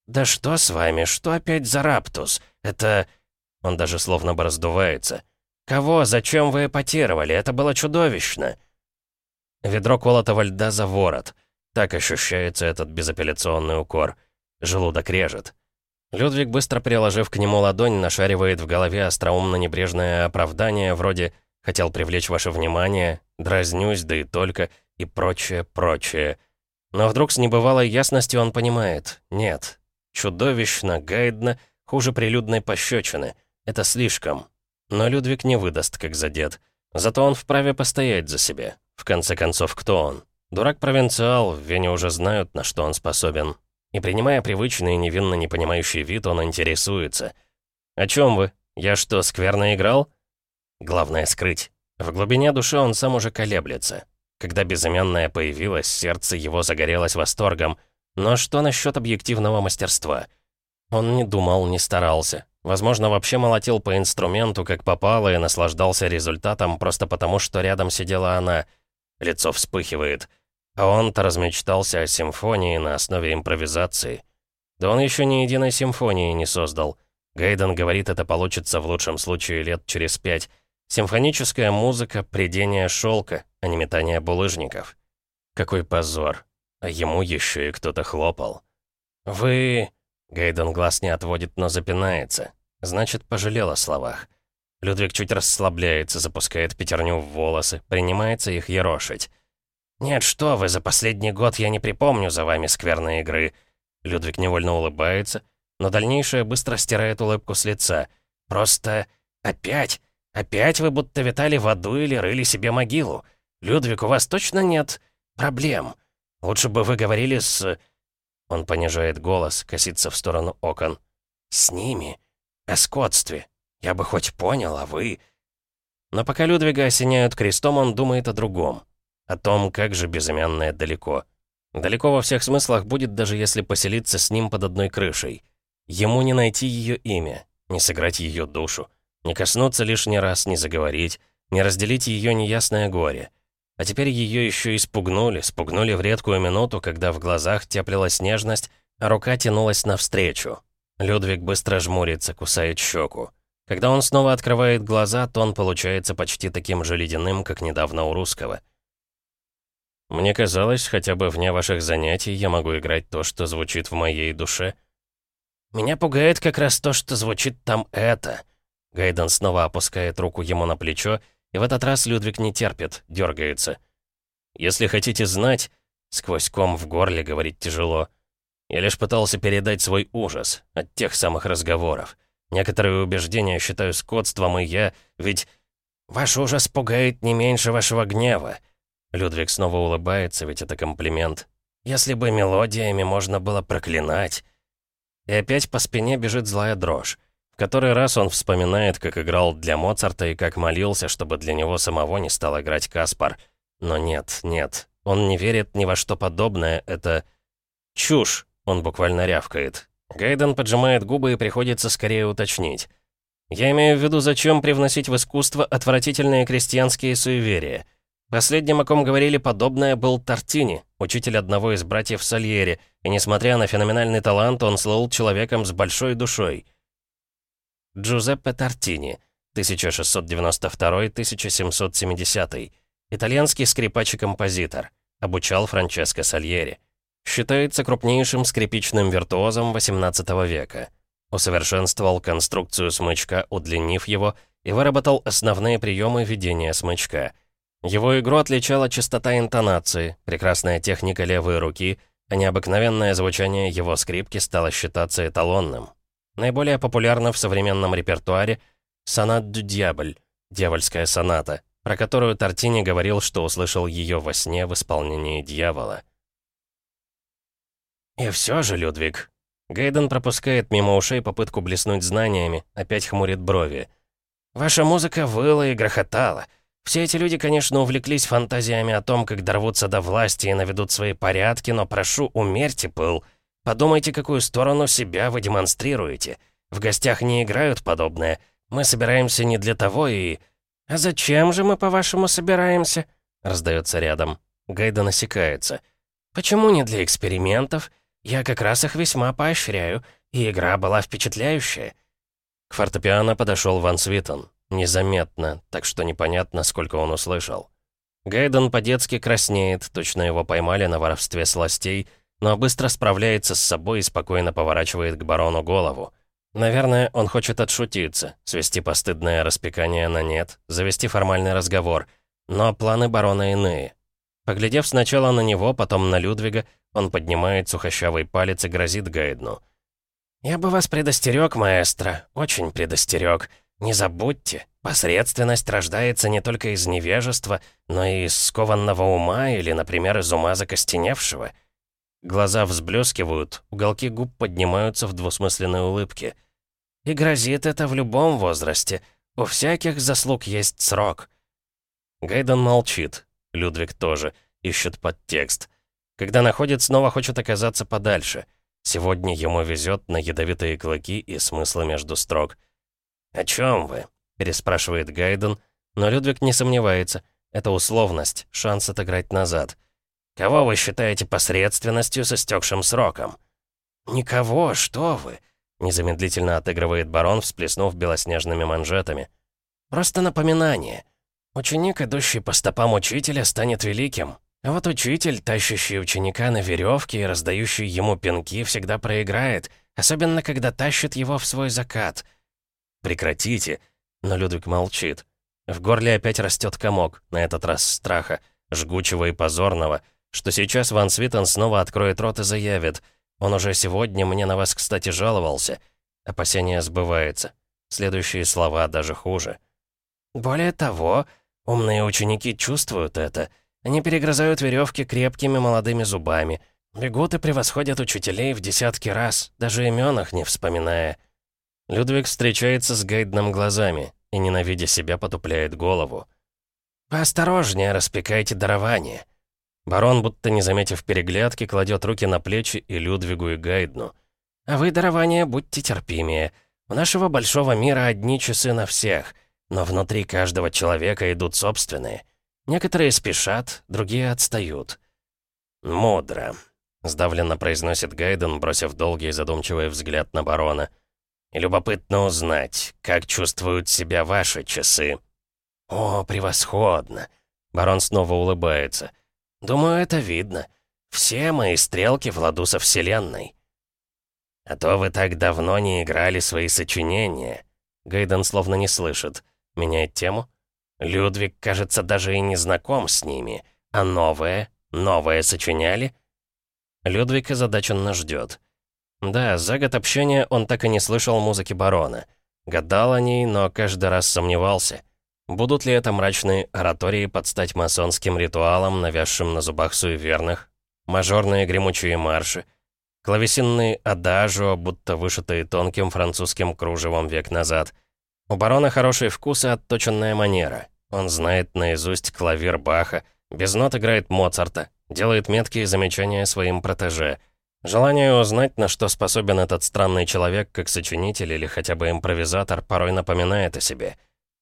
«Да что с вами? Что опять за раптус? Это...» Он даже словно бы раздувается. «Кого? Зачем вы эпатировали? Это было чудовищно!» Ведро колотого льда за ворот. Так ощущается этот безапелляционный укор. Желудок режет. Людвиг, быстро приложив к нему ладонь, нашаривает в голове остроумно-небрежное оправдание вроде «хотел привлечь ваше внимание», «дразнюсь, да и только» и прочее, прочее. Но вдруг с небывалой ясностью он понимает «нет». Чудовищно, гайдно, хуже прилюдной пощечины. Это слишком. Но Людвиг не выдаст, как задет. Зато он вправе постоять за себя. В конце концов, кто он? Дурак-провинциал, в Вене уже знают, на что он способен. И принимая привычный и невинно непонимающий вид, он интересуется. «О чем вы? Я что, скверно играл?» Главное — скрыть. В глубине души он сам уже колеблется. Когда безымянная появилась, сердце его загорелось восторгом. Но что насчет объективного мастерства? Он не думал, не старался. Возможно, вообще молотил по инструменту, как попало, и наслаждался результатом просто потому, что рядом сидела она. Лицо вспыхивает. А он-то размечтался о симфонии на основе импровизации. Да он еще ни единой симфонии не создал. Гайден говорит, это получится в лучшем случае лет через пять. Симфоническая музыка — придение шелка, а не метание булыжников. Какой позор. А ему еще и кто-то хлопал. «Вы...» Гайден глаз не отводит, но запинается. Значит, пожалел о словах. Людвиг чуть расслабляется, запускает пятерню в волосы, принимается их ерошить. «Нет, что вы, за последний год я не припомню за вами скверной игры». Людвиг невольно улыбается, но дальнейшее быстро стирает улыбку с лица. «Просто опять, опять вы будто витали в аду или рыли себе могилу. Людвиг, у вас точно нет проблем? Лучше бы вы говорили с...» Он понижает голос, косится в сторону окон. «С ними. О скотстве. Я бы хоть понял, а вы...» Но пока Людвига осеняют крестом, он думает о другом. О том, как же безымянная далеко. Далеко во всех смыслах будет, даже если поселиться с ним под одной крышей. Ему не найти ее имя, не сыграть ее душу, не коснуться лишний раз, не заговорить, не разделить ее неясное горе. А теперь ее еще и спугнули, спугнули в редкую минуту, когда в глазах теплилась нежность, а рука тянулась навстречу. Людвиг быстро жмурится, кусает щеку. Когда он снова открывает глаза, тон получается почти таким же ледяным, как недавно у русского. «Мне казалось, хотя бы вне ваших занятий я могу играть то, что звучит в моей душе». «Меня пугает как раз то, что звучит там это». Гайден снова опускает руку ему на плечо, и в этот раз Людвиг не терпит, дергается. «Если хотите знать...» Сквозь ком в горле говорить тяжело. Я лишь пытался передать свой ужас от тех самых разговоров. Некоторые убеждения считаю скотством, и я... Ведь... Ваш ужас пугает не меньше вашего гнева. Людвиг снова улыбается, ведь это комплимент. Если бы мелодиями можно было проклинать. И опять по спине бежит злая дрожь. Который раз он вспоминает, как играл для Моцарта и как молился, чтобы для него самого не стал играть Каспар. Но нет, нет, он не верит ни во что подобное, это... Чушь, он буквально рявкает. Гайден поджимает губы и приходится скорее уточнить. Я имею в виду, зачем привносить в искусство отвратительные крестьянские суеверия. Последним, о ком говорили подобное, был Тартини, учитель одного из братьев Сальери, и несмотря на феноменальный талант, он слыл человеком с большой душой. Джузеппе Тартини, 1692-1770, итальянский скрипач и композитор, обучал Франческо Сальери. Считается крупнейшим скрипичным виртуозом XVIII века. Усовершенствовал конструкцию смычка, удлинив его, и выработал основные приемы ведения смычка. Его игру отличала частота интонации, прекрасная техника левой руки, а необыкновенное звучание его скрипки стало считаться эталонным. Наиболее популярна в современном репертуаре «Сонат дю дьяволь» — «Дьявольская соната», про которую Тортини говорил, что услышал ее во сне в исполнении дьявола. «И все же, Людвиг...» Гейден пропускает мимо ушей попытку блеснуть знаниями, опять хмурит брови. «Ваша музыка выла и грохотала. Все эти люди, конечно, увлеклись фантазиями о том, как дорвутся до власти и наведут свои порядки, но прошу, умерьте пыл. Подумайте, какую сторону себя вы демонстрируете. В гостях не играют подобное. Мы собираемся не для того и...» «А зачем же мы, по-вашему, собираемся?» Раздается рядом. Гайден осекается. «Почему не для экспериментов?» Я как раз их весьма поощряю, и игра была впечатляющая». К фортепиано подошел Ван Свитон. Незаметно, так что непонятно, сколько он услышал. Гайден по-детски краснеет, точно его поймали на воровстве сластей, но быстро справляется с собой и спокойно поворачивает к барону голову. Наверное, он хочет отшутиться, свести постыдное распекание на нет, завести формальный разговор. Но планы барона иные. Поглядев сначала на него, потом на Людвига, он поднимает сухощавый палец и грозит Гайдну. «Я бы вас предостерег, маэстро, очень предостерег. Не забудьте, посредственность рождается не только из невежества, но и из скованного ума или, например, из ума закостеневшего». Глаза взблескивают, уголки губ поднимаются в двусмысленной улыбке. «И грозит это в любом возрасте. У всяких заслуг есть срок». Гайден молчит, Людвиг тоже, ищет подтекст. Когда находит, снова хочет оказаться подальше. Сегодня ему везет на ядовитые клыки и смыслы между строк. «О чем вы?» — переспрашивает Гайден, но Людвиг не сомневается. Это условность, шанс отыграть назад. «Кого вы считаете посредственностью с истекшим сроком?» «Никого, что вы!» — незамедлительно отыгрывает барон, всплеснув белоснежными манжетами. «Просто напоминание. Ученик, идущий по стопам учителя, станет великим. А вот учитель, тащащий ученика на веревке и раздающий ему пинки, всегда проиграет, особенно когда тащит его в свой закат. «Прекратите!» Но Людвиг молчит. В горле опять растет комок, на этот раз страха, жгучего и позорного, что сейчас Ван Свитен снова откроет рот и заявит. Он уже сегодня мне на вас, кстати, жаловался. Опасение сбывается. Следующие слова даже хуже. «Более того, умные ученики чувствуют это». Они перегрызают веревки крепкими молодыми зубами. Бегут и превосходят учителей в десятки раз, даже имен их не вспоминая. Людвиг встречается с Гайдном глазами и, ненавидя себя, потупляет голову. «Поосторожнее распекайте дарование». Барон, будто не заметив переглядки, кладет руки на плечи и Людвигу, и Гайдну. «А вы, дарование, будьте терпимее. У нашего большого мира одни часы на всех, но внутри каждого человека идут собственные». Некоторые спешат, другие отстают. «Мудро», — сдавленно произносит Гайден, бросив долгий задумчивый взгляд на барона. И любопытно узнать, как чувствуют себя ваши часы». «О, превосходно!» Барон снова улыбается. «Думаю, это видно. Все мои стрелки в ладу со Вселенной». «А то вы так давно не играли свои сочинения». Гейден словно не слышит. Меняет тему. Людвиг, кажется, даже и не знаком с ними. А новое? Новое сочиняли? Людвиг озадаченно ждет. Да, за год общения он так и не слышал музыки барона. Гадал о ней, но каждый раз сомневался. Будут ли это мрачные оратории под стать масонским ритуалам, навязшим на зубах суеверных? Мажорные гремучие марши? Клавесинные адажио, будто вышитые тонким французским кружевом век назад? У барона хороший вкус и отточенная манера. Он знает наизусть клавир Баха, без нот играет Моцарта, делает меткие замечания своим протеже. Желание узнать, на что способен этот странный человек, как сочинитель или хотя бы импровизатор, порой напоминает о себе.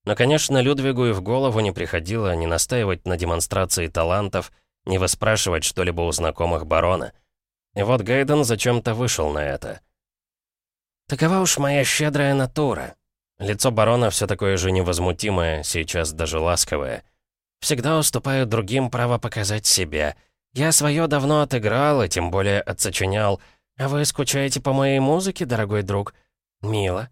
Но, конечно, Людвигу и в голову не приходило не настаивать на демонстрации талантов, не выспрашивать что-либо у знакомых барона. И вот Гайден зачем-то вышел на это. «Такова уж моя щедрая натура». Лицо барона все такое же невозмутимое, сейчас даже ласковое. «Всегда уступаю другим право показать себя. Я свое давно отыграл, и тем более отсочинял. А вы скучаете по моей музыке, дорогой друг? Мило».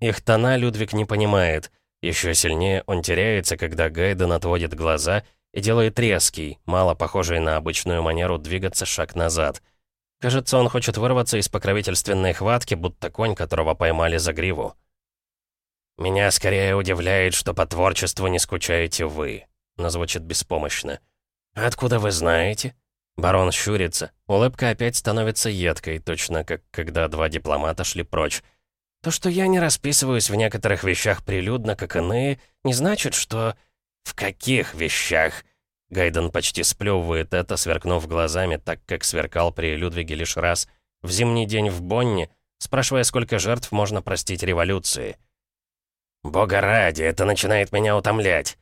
Их тона Людвиг не понимает — еще сильнее он теряется, когда Гайден отводит глаза и делает резкий, мало похожий на обычную манеру двигаться шаг назад. Кажется, он хочет вырваться из покровительственной хватки, будто конь, которого поймали за гриву. «Меня скорее удивляет, что по творчеству не скучаете вы», — но беспомощно. «Откуда вы знаете?» Барон щурится. Улыбка опять становится едкой, точно как когда два дипломата шли прочь. То, что я не расписываюсь в некоторых вещах прилюдно, как иные, не значит, что... В каких вещах? Гайден почти сплёвывает это, сверкнув глазами, так как сверкал при Людвиге лишь раз, в зимний день в Бонне, спрашивая, сколько жертв можно простить революции. «Бога ради, это начинает меня утомлять».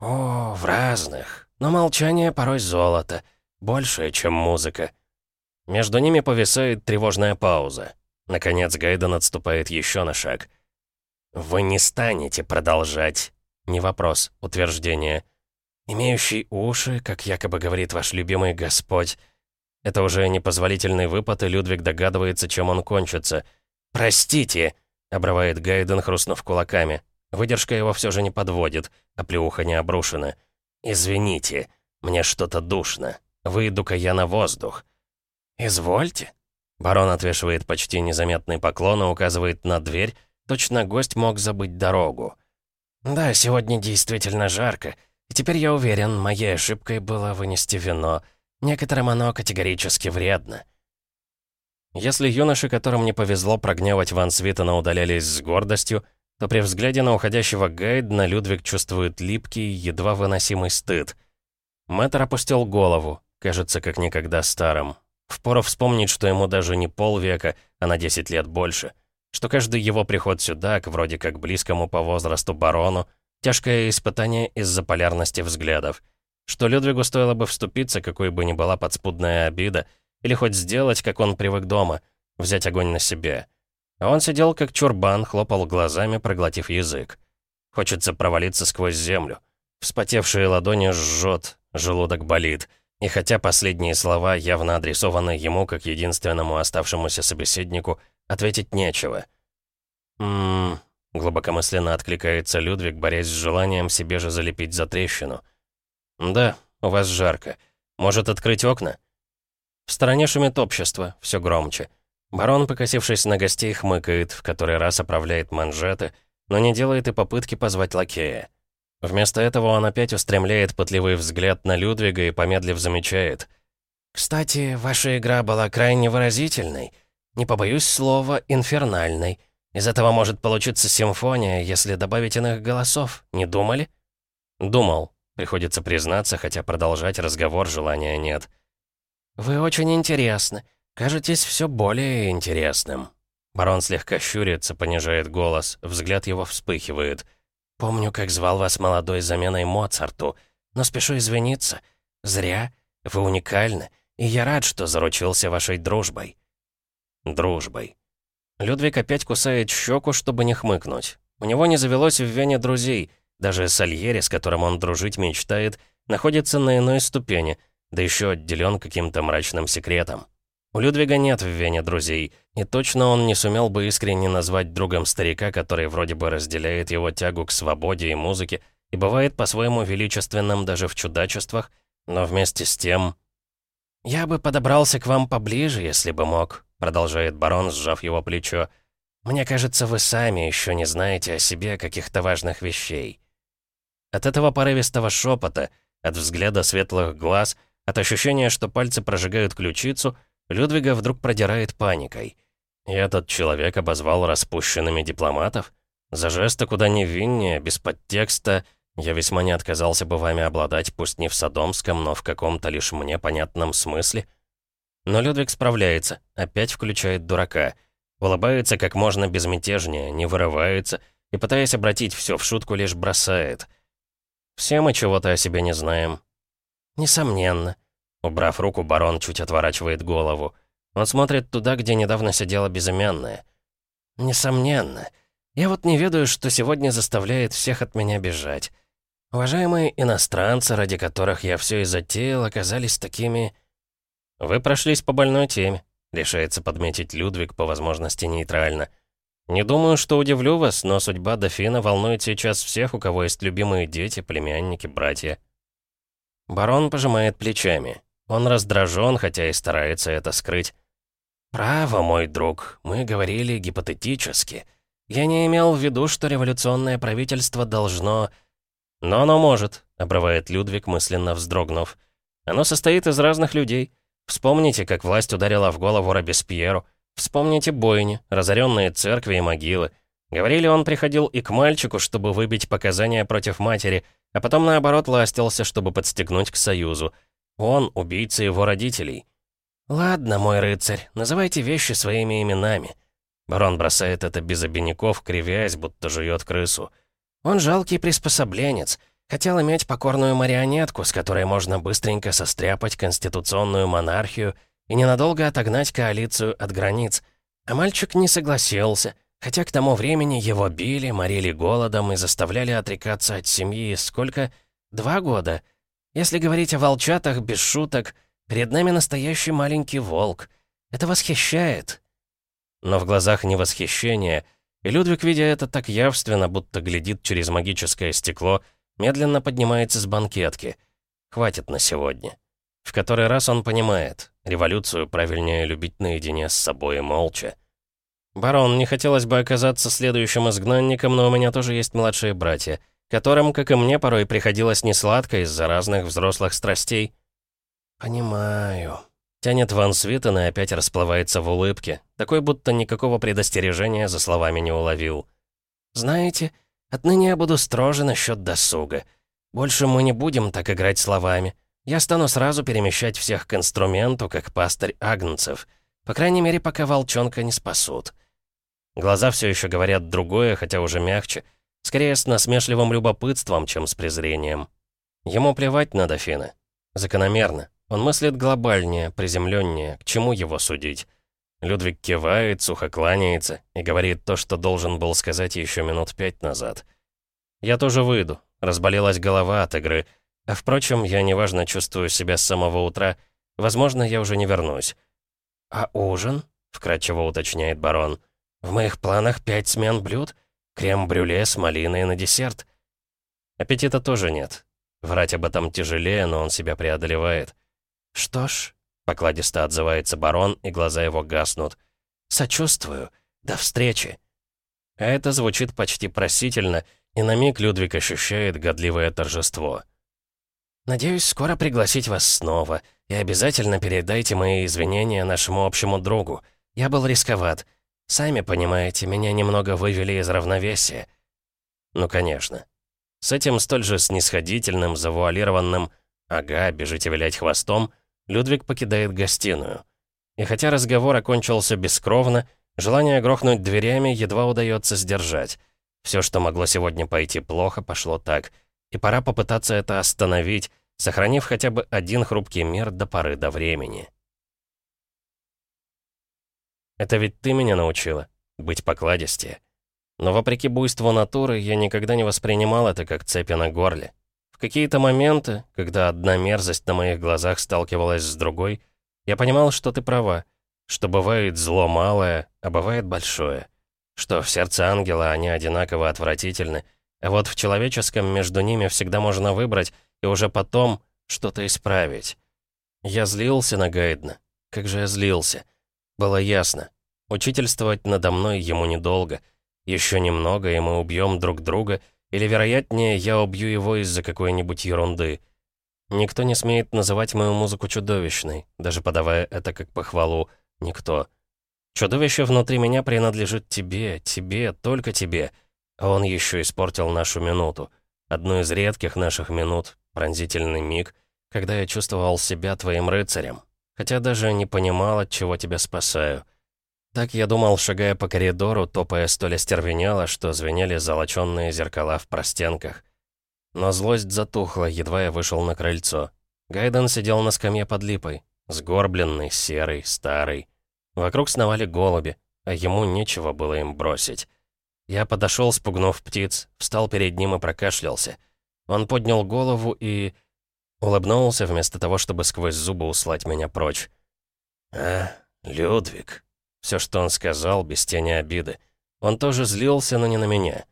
«О, в разных. Но молчание порой золото. Большее, чем музыка». Между ними повисает тревожная пауза. Наконец Гайден отступает еще на шаг. «Вы не станете продолжать». Не вопрос, утверждение. «Имеющий уши, как якобы говорит ваш любимый Господь». Это уже непозволительный выпад, и Людвиг догадывается, чем он кончится. «Простите!» — обрывает Гайден, хрустнув кулаками. Выдержка его все же не подводит, а плеуха не обрушена. «Извините, мне что-то душно. Выйду-ка я на воздух». «Извольте», Барон отвешивает почти незаметный поклон и указывает на дверь. Точно гость мог забыть дорогу. «Да, сегодня действительно жарко. И теперь я уверен, моей ошибкой было вынести вино. Некоторым оно категорически вредно». Если юноши, которым не повезло прогневать Ван Свитона, удалялись с гордостью, то при взгляде на уходящего Гайдна Людвиг чувствует липкий, едва выносимый стыд. Мэтр опустил голову, кажется, как никогда старым. Впору вспомнить, что ему даже не полвека, а на 10 лет больше. Что каждый его приход сюда, к вроде как близкому по возрасту барону, тяжкое испытание из-за полярности взглядов. Что Людвигу стоило бы вступиться, какой бы ни была подспудная обида, или хоть сделать, как он привык дома, взять огонь на себе. А он сидел как чурбан, хлопал глазами, проглотив язык. Хочется провалиться сквозь землю. Вспотевшие ладони жжет, желудок болит — и хотя последние слова явно адресованы ему как единственному оставшемуся собеседнику, ответить нечего. «Ммм...» — глубокомысленно откликается Людвиг, борясь с желанием себе же залепить за трещину. «Да, у вас жарко. Может, открыть окна?» В стороне шумит общество, все громче. Барон, покосившись на гостей, хмыкает, в который раз оправляет манжеты, но не делает и попытки позвать лакея. Вместо этого он опять устремляет пытливый взгляд на Людвига и, помедлив, замечает. «Кстати, ваша игра была крайне выразительной. Не побоюсь слова «инфернальной». Из этого может получиться симфония, если добавить иных голосов. Не думали?» «Думал», — приходится признаться, хотя продолжать разговор желания нет. «Вы очень интересны. Кажетесь все более интересным». Барон слегка щурится, понижает голос, взгляд его вспыхивает — Помню, как звал вас молодой заменой Моцарту, но спешу извиниться. Зря. Вы уникальны, и я рад, что заручился вашей дружбой». «Дружбой». Людвиг опять кусает щеку, чтобы не хмыкнуть. У него не завелось в Вене друзей. Даже Сальери, с которым он дружить мечтает, находится на иной ступени, да еще отделен каким-то мрачным секретом. У Людвига нет в Вене друзей, и точно он не сумел бы искренне назвать другом старика, который вроде бы разделяет его тягу к свободе и музыке, и бывает по-своему величественным даже в чудачествах, но вместе с тем... «Я бы подобрался к вам поближе, если бы мог», — продолжает барон, сжав его плечо. Мне кажется, вы сами еще не знаете о себе каких-то важных вещей. От этого порывистого шепота, от взгляда светлых глаз, от ощущения, что пальцы прожигают ключицу, Людвига вдруг продирает паникой. И этот человек обозвал распущенными дипломатов? За жесты куда невиннее, без подтекста, я весьма не отказался бы вами обладать, пусть не в садомском, но в каком-то лишь мне понятном смысле. Но Людвиг справляется, опять включает дурака — Улыбается как можно безмятежнее, не вырывается и, пытаясь обратить все в шутку, лишь бросает. «Все мы чего-то о себе не знаем». «Несомненно». Убрав руку, барон чуть отворачивает голову. Он смотрит туда, где недавно сидела безымянная. «Несомненно. Я вот не ведаю, что сегодня заставляет всех от меня бежать. Уважаемые иностранцы, ради которых я все и затеял, оказались такими...» «Вы прошлись по больной теме», Решается подметить Людвиг по возможности нейтрально. «Не думаю, что удивлю вас, но судьба дофина волнует сейчас всех, у кого есть любимые дети, племянники, братья». Барон пожимает плечами. Он раздражен, хотя и старается это скрыть. «Право, мой друг, мы говорили гипотетически. Я не имел в виду, что революционное правительство должно...» «Но оно может», — обрывает Людвиг, мысленно вздрогнув. «Оно состоит из разных людей». Вспомните, как власть ударила в голову Робеспьеру. Вспомните бойни, разоренные церкви и могилы. Говорили, он приходил и к мальчику, чтобы выбить показания против матери, а потом, наоборот, ластился, чтобы подстегнуть к союзу. Он — убийца его родителей. «Ладно, мой рыцарь, называйте вещи своими именами». Барон бросает это без обиняков, кривясь, будто жует крысу. «Он жалкий приспособленец». Хотел иметь покорную марионетку, с которой можно быстренько состряпать конституционную монархию и ненадолго отогнать коалицию от границ. А мальчик не согласился, хотя к тому времени его били, морили голодом и заставляли отрекаться от семьи сколько? Два года. Если говорить о волчатах без шуток, перед нами настоящий маленький волк. Это восхищает. Но в глазах не восхищение, и Людвиг, видя это так явственно, будто глядит через магическое стекло, Медленно поднимается с банкетки. Хватит на сегодня. В который раз он понимает, революцию правильнее любить наедине с собой и молча. «Барон, не хотелось бы оказаться следующим изгнанником, но у меня тоже есть младшие братья, которым, как и мне, порой приходилось несладко из-за разных взрослых страстей». «Понимаю». Тянет Ван Свитен и опять расплывается в улыбке, такой будто никакого предостережения за словами не уловил. «Знаете, Отныне я буду строже насчет досуга. Больше мы не будем так играть словами. Я стану сразу перемещать всех к инструменту, как пастырь агнцев. По крайней мере, пока волчонка не спасут. Глаза все еще говорят другое, хотя уже мягче. Скорее с насмешливым любопытством, чем с презрением. Ему плевать на дофина. Закономерно. Он мыслит глобальнее, приземленнее. К чему его судить? Людвиг кивает, сухо кланяется и говорит то, что должен был сказать еще минут пять назад. «Я тоже выйду. Разболелась голова от игры. А впрочем, я неважно чувствую себя с самого утра. Возможно, я уже не вернусь». «А ужин?» — вкратчиво уточняет барон. «В моих планах пять смен блюд. Крем-брюле с малиной на десерт». Аппетита тоже нет. Врать об этом тяжелее, но он себя преодолевает. «Что ж, Покладисто отзывается барон, и глаза его гаснут. «Сочувствую. До встречи». А это звучит почти просительно, и на миг Людвиг ощущает годливое торжество. «Надеюсь, скоро пригласить вас снова, и обязательно передайте мои извинения нашему общему другу. Я был рисковат. Сами понимаете, меня немного вывели из равновесия». «Ну, конечно». С этим столь же снисходительным, завуалированным «ага, бежите вилять хвостом» Людвиг покидает гостиную. И хотя разговор окончился бескровно, желание грохнуть дверями едва удается сдержать. Все, что могло сегодня пойти плохо, пошло так. И пора попытаться это остановить, сохранив хотя бы один хрупкий мир до поры до времени. «Это ведь ты меня научила?» быть покладистее. Но вопреки буйству натуры, я никогда не воспринимал это как цепи на горле. В какие-то моменты, когда одна мерзость на моих глазах сталкивалась с другой, я понимал, что ты права, что бывает зло малое, а бывает большое. Что в сердце ангела они одинаково отвратительны, а вот в человеческом между ними всегда можно выбрать и уже потом что-то исправить. Я злился на Гайдна. Как же я злился. Было ясно. Учительствовать надо мной ему недолго. Еще немного, и мы убьем друг друга, или, вероятнее, я убью его из-за какой-нибудь ерунды. Никто не смеет называть мою музыку чудовищной, даже подавая это как похвалу. Никто. Чудовище внутри меня принадлежит тебе, тебе, только тебе. А он еще испортил нашу минуту. Одну из редких наших минут, пронзительный миг, когда я чувствовал себя твоим рыцарем, хотя даже не понимал, от чего тебя спасаю. Так я думал, шагая по коридору, топая столь остервенело, что звенели золоченные зеркала в простенках. Но злость затухла, едва я вышел на крыльцо. Гайден сидел на скамье под липой, сгорбленный, серый, старый. Вокруг сновали голуби, а ему нечего было им бросить. Я подошел, спугнув птиц, встал перед ним и прокашлялся. Он поднял голову и... Улыбнулся, вместо того, чтобы сквозь зубы услать меня прочь. «А, Людвиг», все, что он сказал, без тени обиды. Он тоже злился, но не на меня.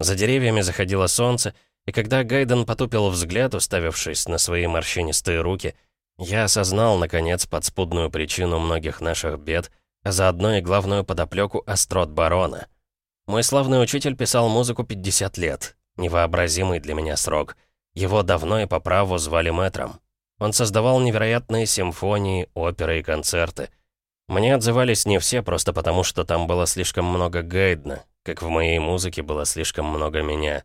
За деревьями заходило солнце, и когда Гайден потупил взгляд, уставившись на свои морщинистые руки, я осознал, наконец, подспудную причину многих наших бед, а заодно и главную подоплеку острот барона. Мой славный учитель писал музыку 50 лет, невообразимый для меня срок — его давно и по праву звали мэтром. Он создавал невероятные симфонии, оперы и концерты. Мне отзывались не все, просто потому что там было слишком много Гайдна, как в моей музыке было слишком много меня.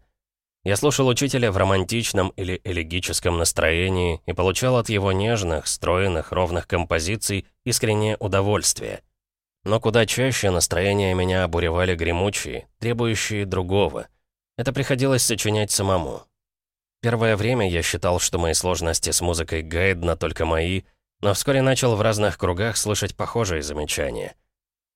Я слушал учителя в романтичном или элегическом настроении и получал от его нежных, стройных, ровных композиций искреннее удовольствие. Но куда чаще настроения меня обуревали гремучие, требующие другого. Это приходилось сочинять самому. Первое время я считал, что мои сложности с музыкой Гайдна только мои, но вскоре начал в разных кругах слышать похожие замечания.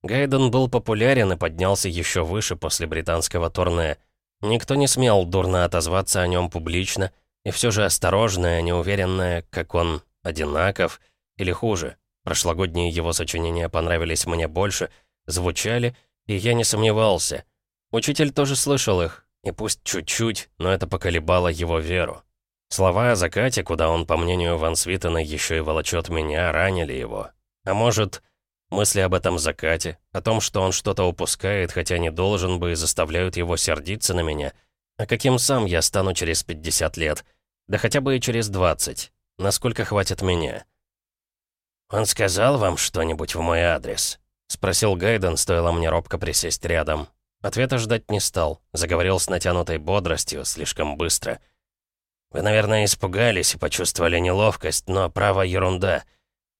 Гайден был популярен и поднялся еще выше после британского турне. Никто не смел дурно отозваться о нем публично, и все же осторожное, неуверенное, как он, одинаков или хуже. Прошлогодние его сочинения понравились мне больше, звучали, и я не сомневался. Учитель тоже слышал их, и пусть чуть-чуть, но это поколебало его веру. Слова о закате, куда он, по мнению Ван Свитена, еще и волочет меня, ранили его. А может, мысли об этом закате, о том, что он что-то упускает, хотя не должен бы, и заставляют его сердиться на меня. А каким сам я стану через 50 лет? Да хотя бы и через 20. Насколько хватит меня? «Он сказал вам что-нибудь в мой адрес?» — спросил Гайден, стоило мне робко присесть рядом. Ответа ждать не стал. Заговорил с натянутой бодростью, слишком быстро. «Вы, наверное, испугались и почувствовали неловкость, но право ерунда.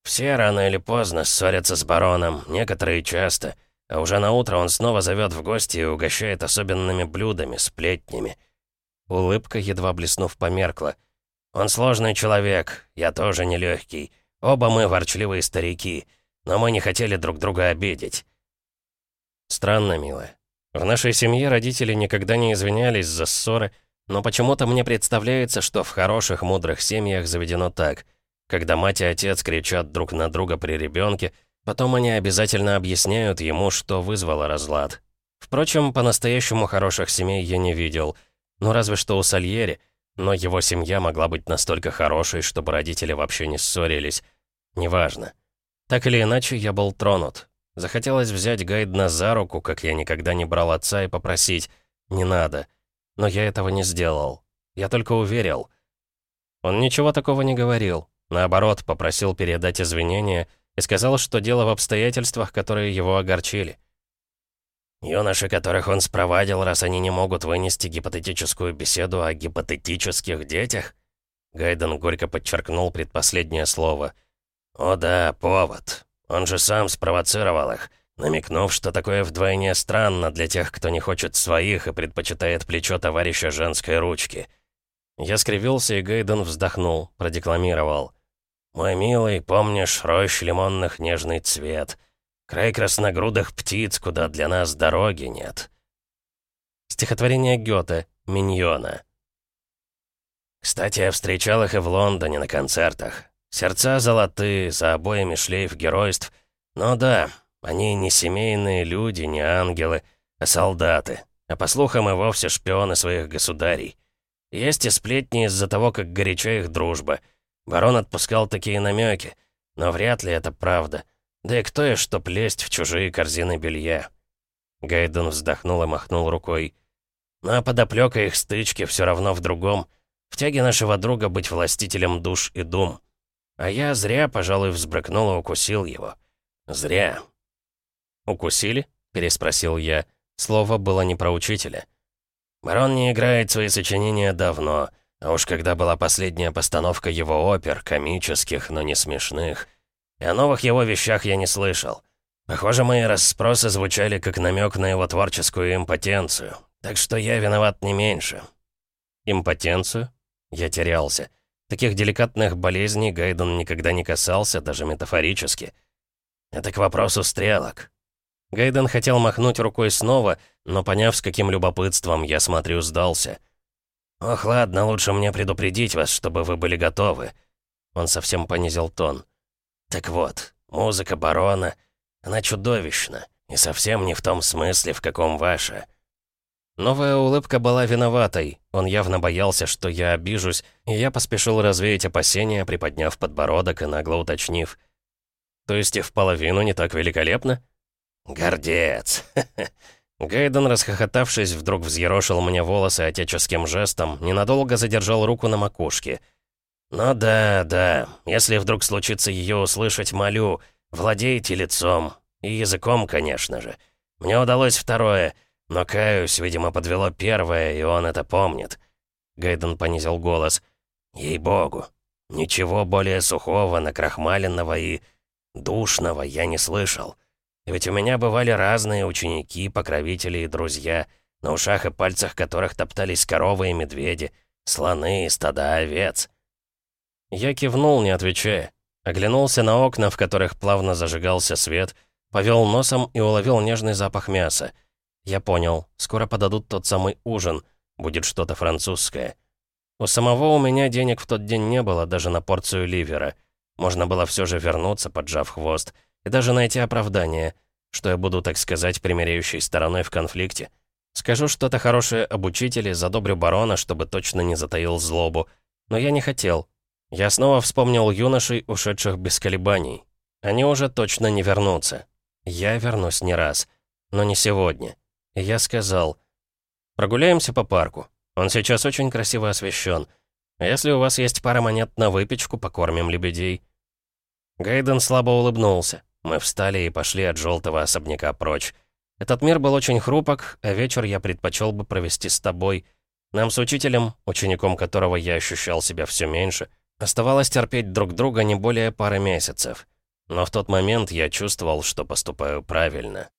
Все рано или поздно ссорятся с бароном, некоторые часто, а уже на утро он снова зовет в гости и угощает особенными блюдами, сплетнями». Улыбка, едва блеснув, померкла. «Он сложный человек, я тоже нелегкий. Оба мы ворчливые старики, но мы не хотели друг друга обидеть». «Странно, милая. В нашей семье родители никогда не извинялись за ссоры, но почему-то мне представляется, что в хороших, мудрых семьях заведено так. Когда мать и отец кричат друг на друга при ребенке, потом они обязательно объясняют ему, что вызвало разлад. Впрочем, по-настоящему хороших семей я не видел. Ну, разве что у Сальери, но его семья могла быть настолько хорошей, чтобы родители вообще не ссорились. Неважно. Так или иначе, я был тронут. Захотелось взять Гайдна за руку, как я никогда не брал отца, и попросить «не надо». Но я этого не сделал. Я только уверил. Он ничего такого не говорил. Наоборот, попросил передать извинения и сказал, что дело в обстоятельствах, которые его огорчили. Юноши, которых он спровадил, раз они не могут вынести гипотетическую беседу о гипотетических детях? Гайден горько подчеркнул предпоследнее слово. «О да, повод. Он же сам спровоцировал их, намекнув, что такое вдвойне странно для тех, кто не хочет своих и предпочитает плечо товарища женской ручки. Я скривился, и Гейден вздохнул, продекламировал. «Мой милый, помнишь рощ лимонных нежный цвет? Край красногрудых птиц, куда для нас дороги нет. Стихотворение Гёте, Миньона. Кстати, я встречал их и в Лондоне на концертах. Сердца золотые, за обоями шлейф геройств. Но да, они не семейные люди, не ангелы, а солдаты. А по слухам и вовсе шпионы своих государей. Есть и сплетни из-за того, как горяча их дружба. Барон отпускал такие намеки, но вряд ли это правда. Да и кто я, чтоб лезть в чужие корзины белья? Гайден вздохнул и махнул рукой. Ну а подоплека их стычки все равно в другом. В тяге нашего друга быть властителем душ и дум. А я зря, пожалуй, взбрыкнул и укусил его. Зря. «Укусили?» — переспросил я. Слово было не про учителя. Барон не играет свои сочинения давно, а уж когда была последняя постановка его опер, комических, но не смешных. И о новых его вещах я не слышал. Похоже, мои расспросы звучали как намек на его творческую импотенцию, так что я виноват не меньше. Импотенцию? Я терялся. Таких деликатных болезней Гайден никогда не касался, даже метафорически. Это к вопросу стрелок. Гайден хотел махнуть рукой снова, но, поняв, с каким любопытством я смотрю, сдался. «Ох, ладно, лучше мне предупредить вас, чтобы вы были готовы». Он совсем понизил тон. «Так вот, музыка барона, она чудовищна, и совсем не в том смысле, в каком ваша». Новая улыбка была виноватой. Он явно боялся, что я обижусь, и я поспешил развеять опасения, приподняв подбородок и нагло уточнив. «То есть и в половину не так великолепно?» «Гордец!» Гайден, расхохотавшись, вдруг взъерошил мне волосы отеческим жестом, ненадолго задержал руку на макушке. «Ну да, да, если вдруг случится ее услышать, молю, владейте лицом. И языком, конечно же. Мне удалось второе, но, каюсь, видимо, подвело первое, и он это помнит». Гайден понизил голос. «Ей-богу, ничего более сухого, накрахмаленного и душного я не слышал». Ведь у меня бывали разные ученики, покровители и друзья, на ушах и пальцах которых топтались коровы и медведи, слоны и стада овец. Я кивнул, не отвечая. Оглянулся на окна, в которых плавно зажигался свет, повел носом и уловил нежный запах мяса. Я понял, скоро подадут тот самый ужин, будет что-то французское. У самого у меня денег в тот день не было, даже на порцию ливера. Можно было все же вернуться, поджав хвост — и даже найти оправдание, что я буду, так сказать, примиряющей стороной в конфликте. Скажу что-то хорошее об учителе, задобрю барона, чтобы точно не затаил злобу. Но я не хотел. Я снова вспомнил юношей, ушедших без колебаний. Они уже точно не вернутся. Я вернусь не раз. Но не сегодня. Я сказал, прогуляемся по парку. Он сейчас очень красиво освещен. Если у вас есть пара монет на выпечку, покормим лебедей. Гайден слабо улыбнулся. Мы встали и пошли от желтого особняка прочь. Этот мир был очень хрупок, а вечер я предпочел бы провести с тобой. Нам с учителем, учеником которого я ощущал себя все меньше, оставалось терпеть друг друга не более пары месяцев. Но в тот момент я чувствовал, что поступаю правильно.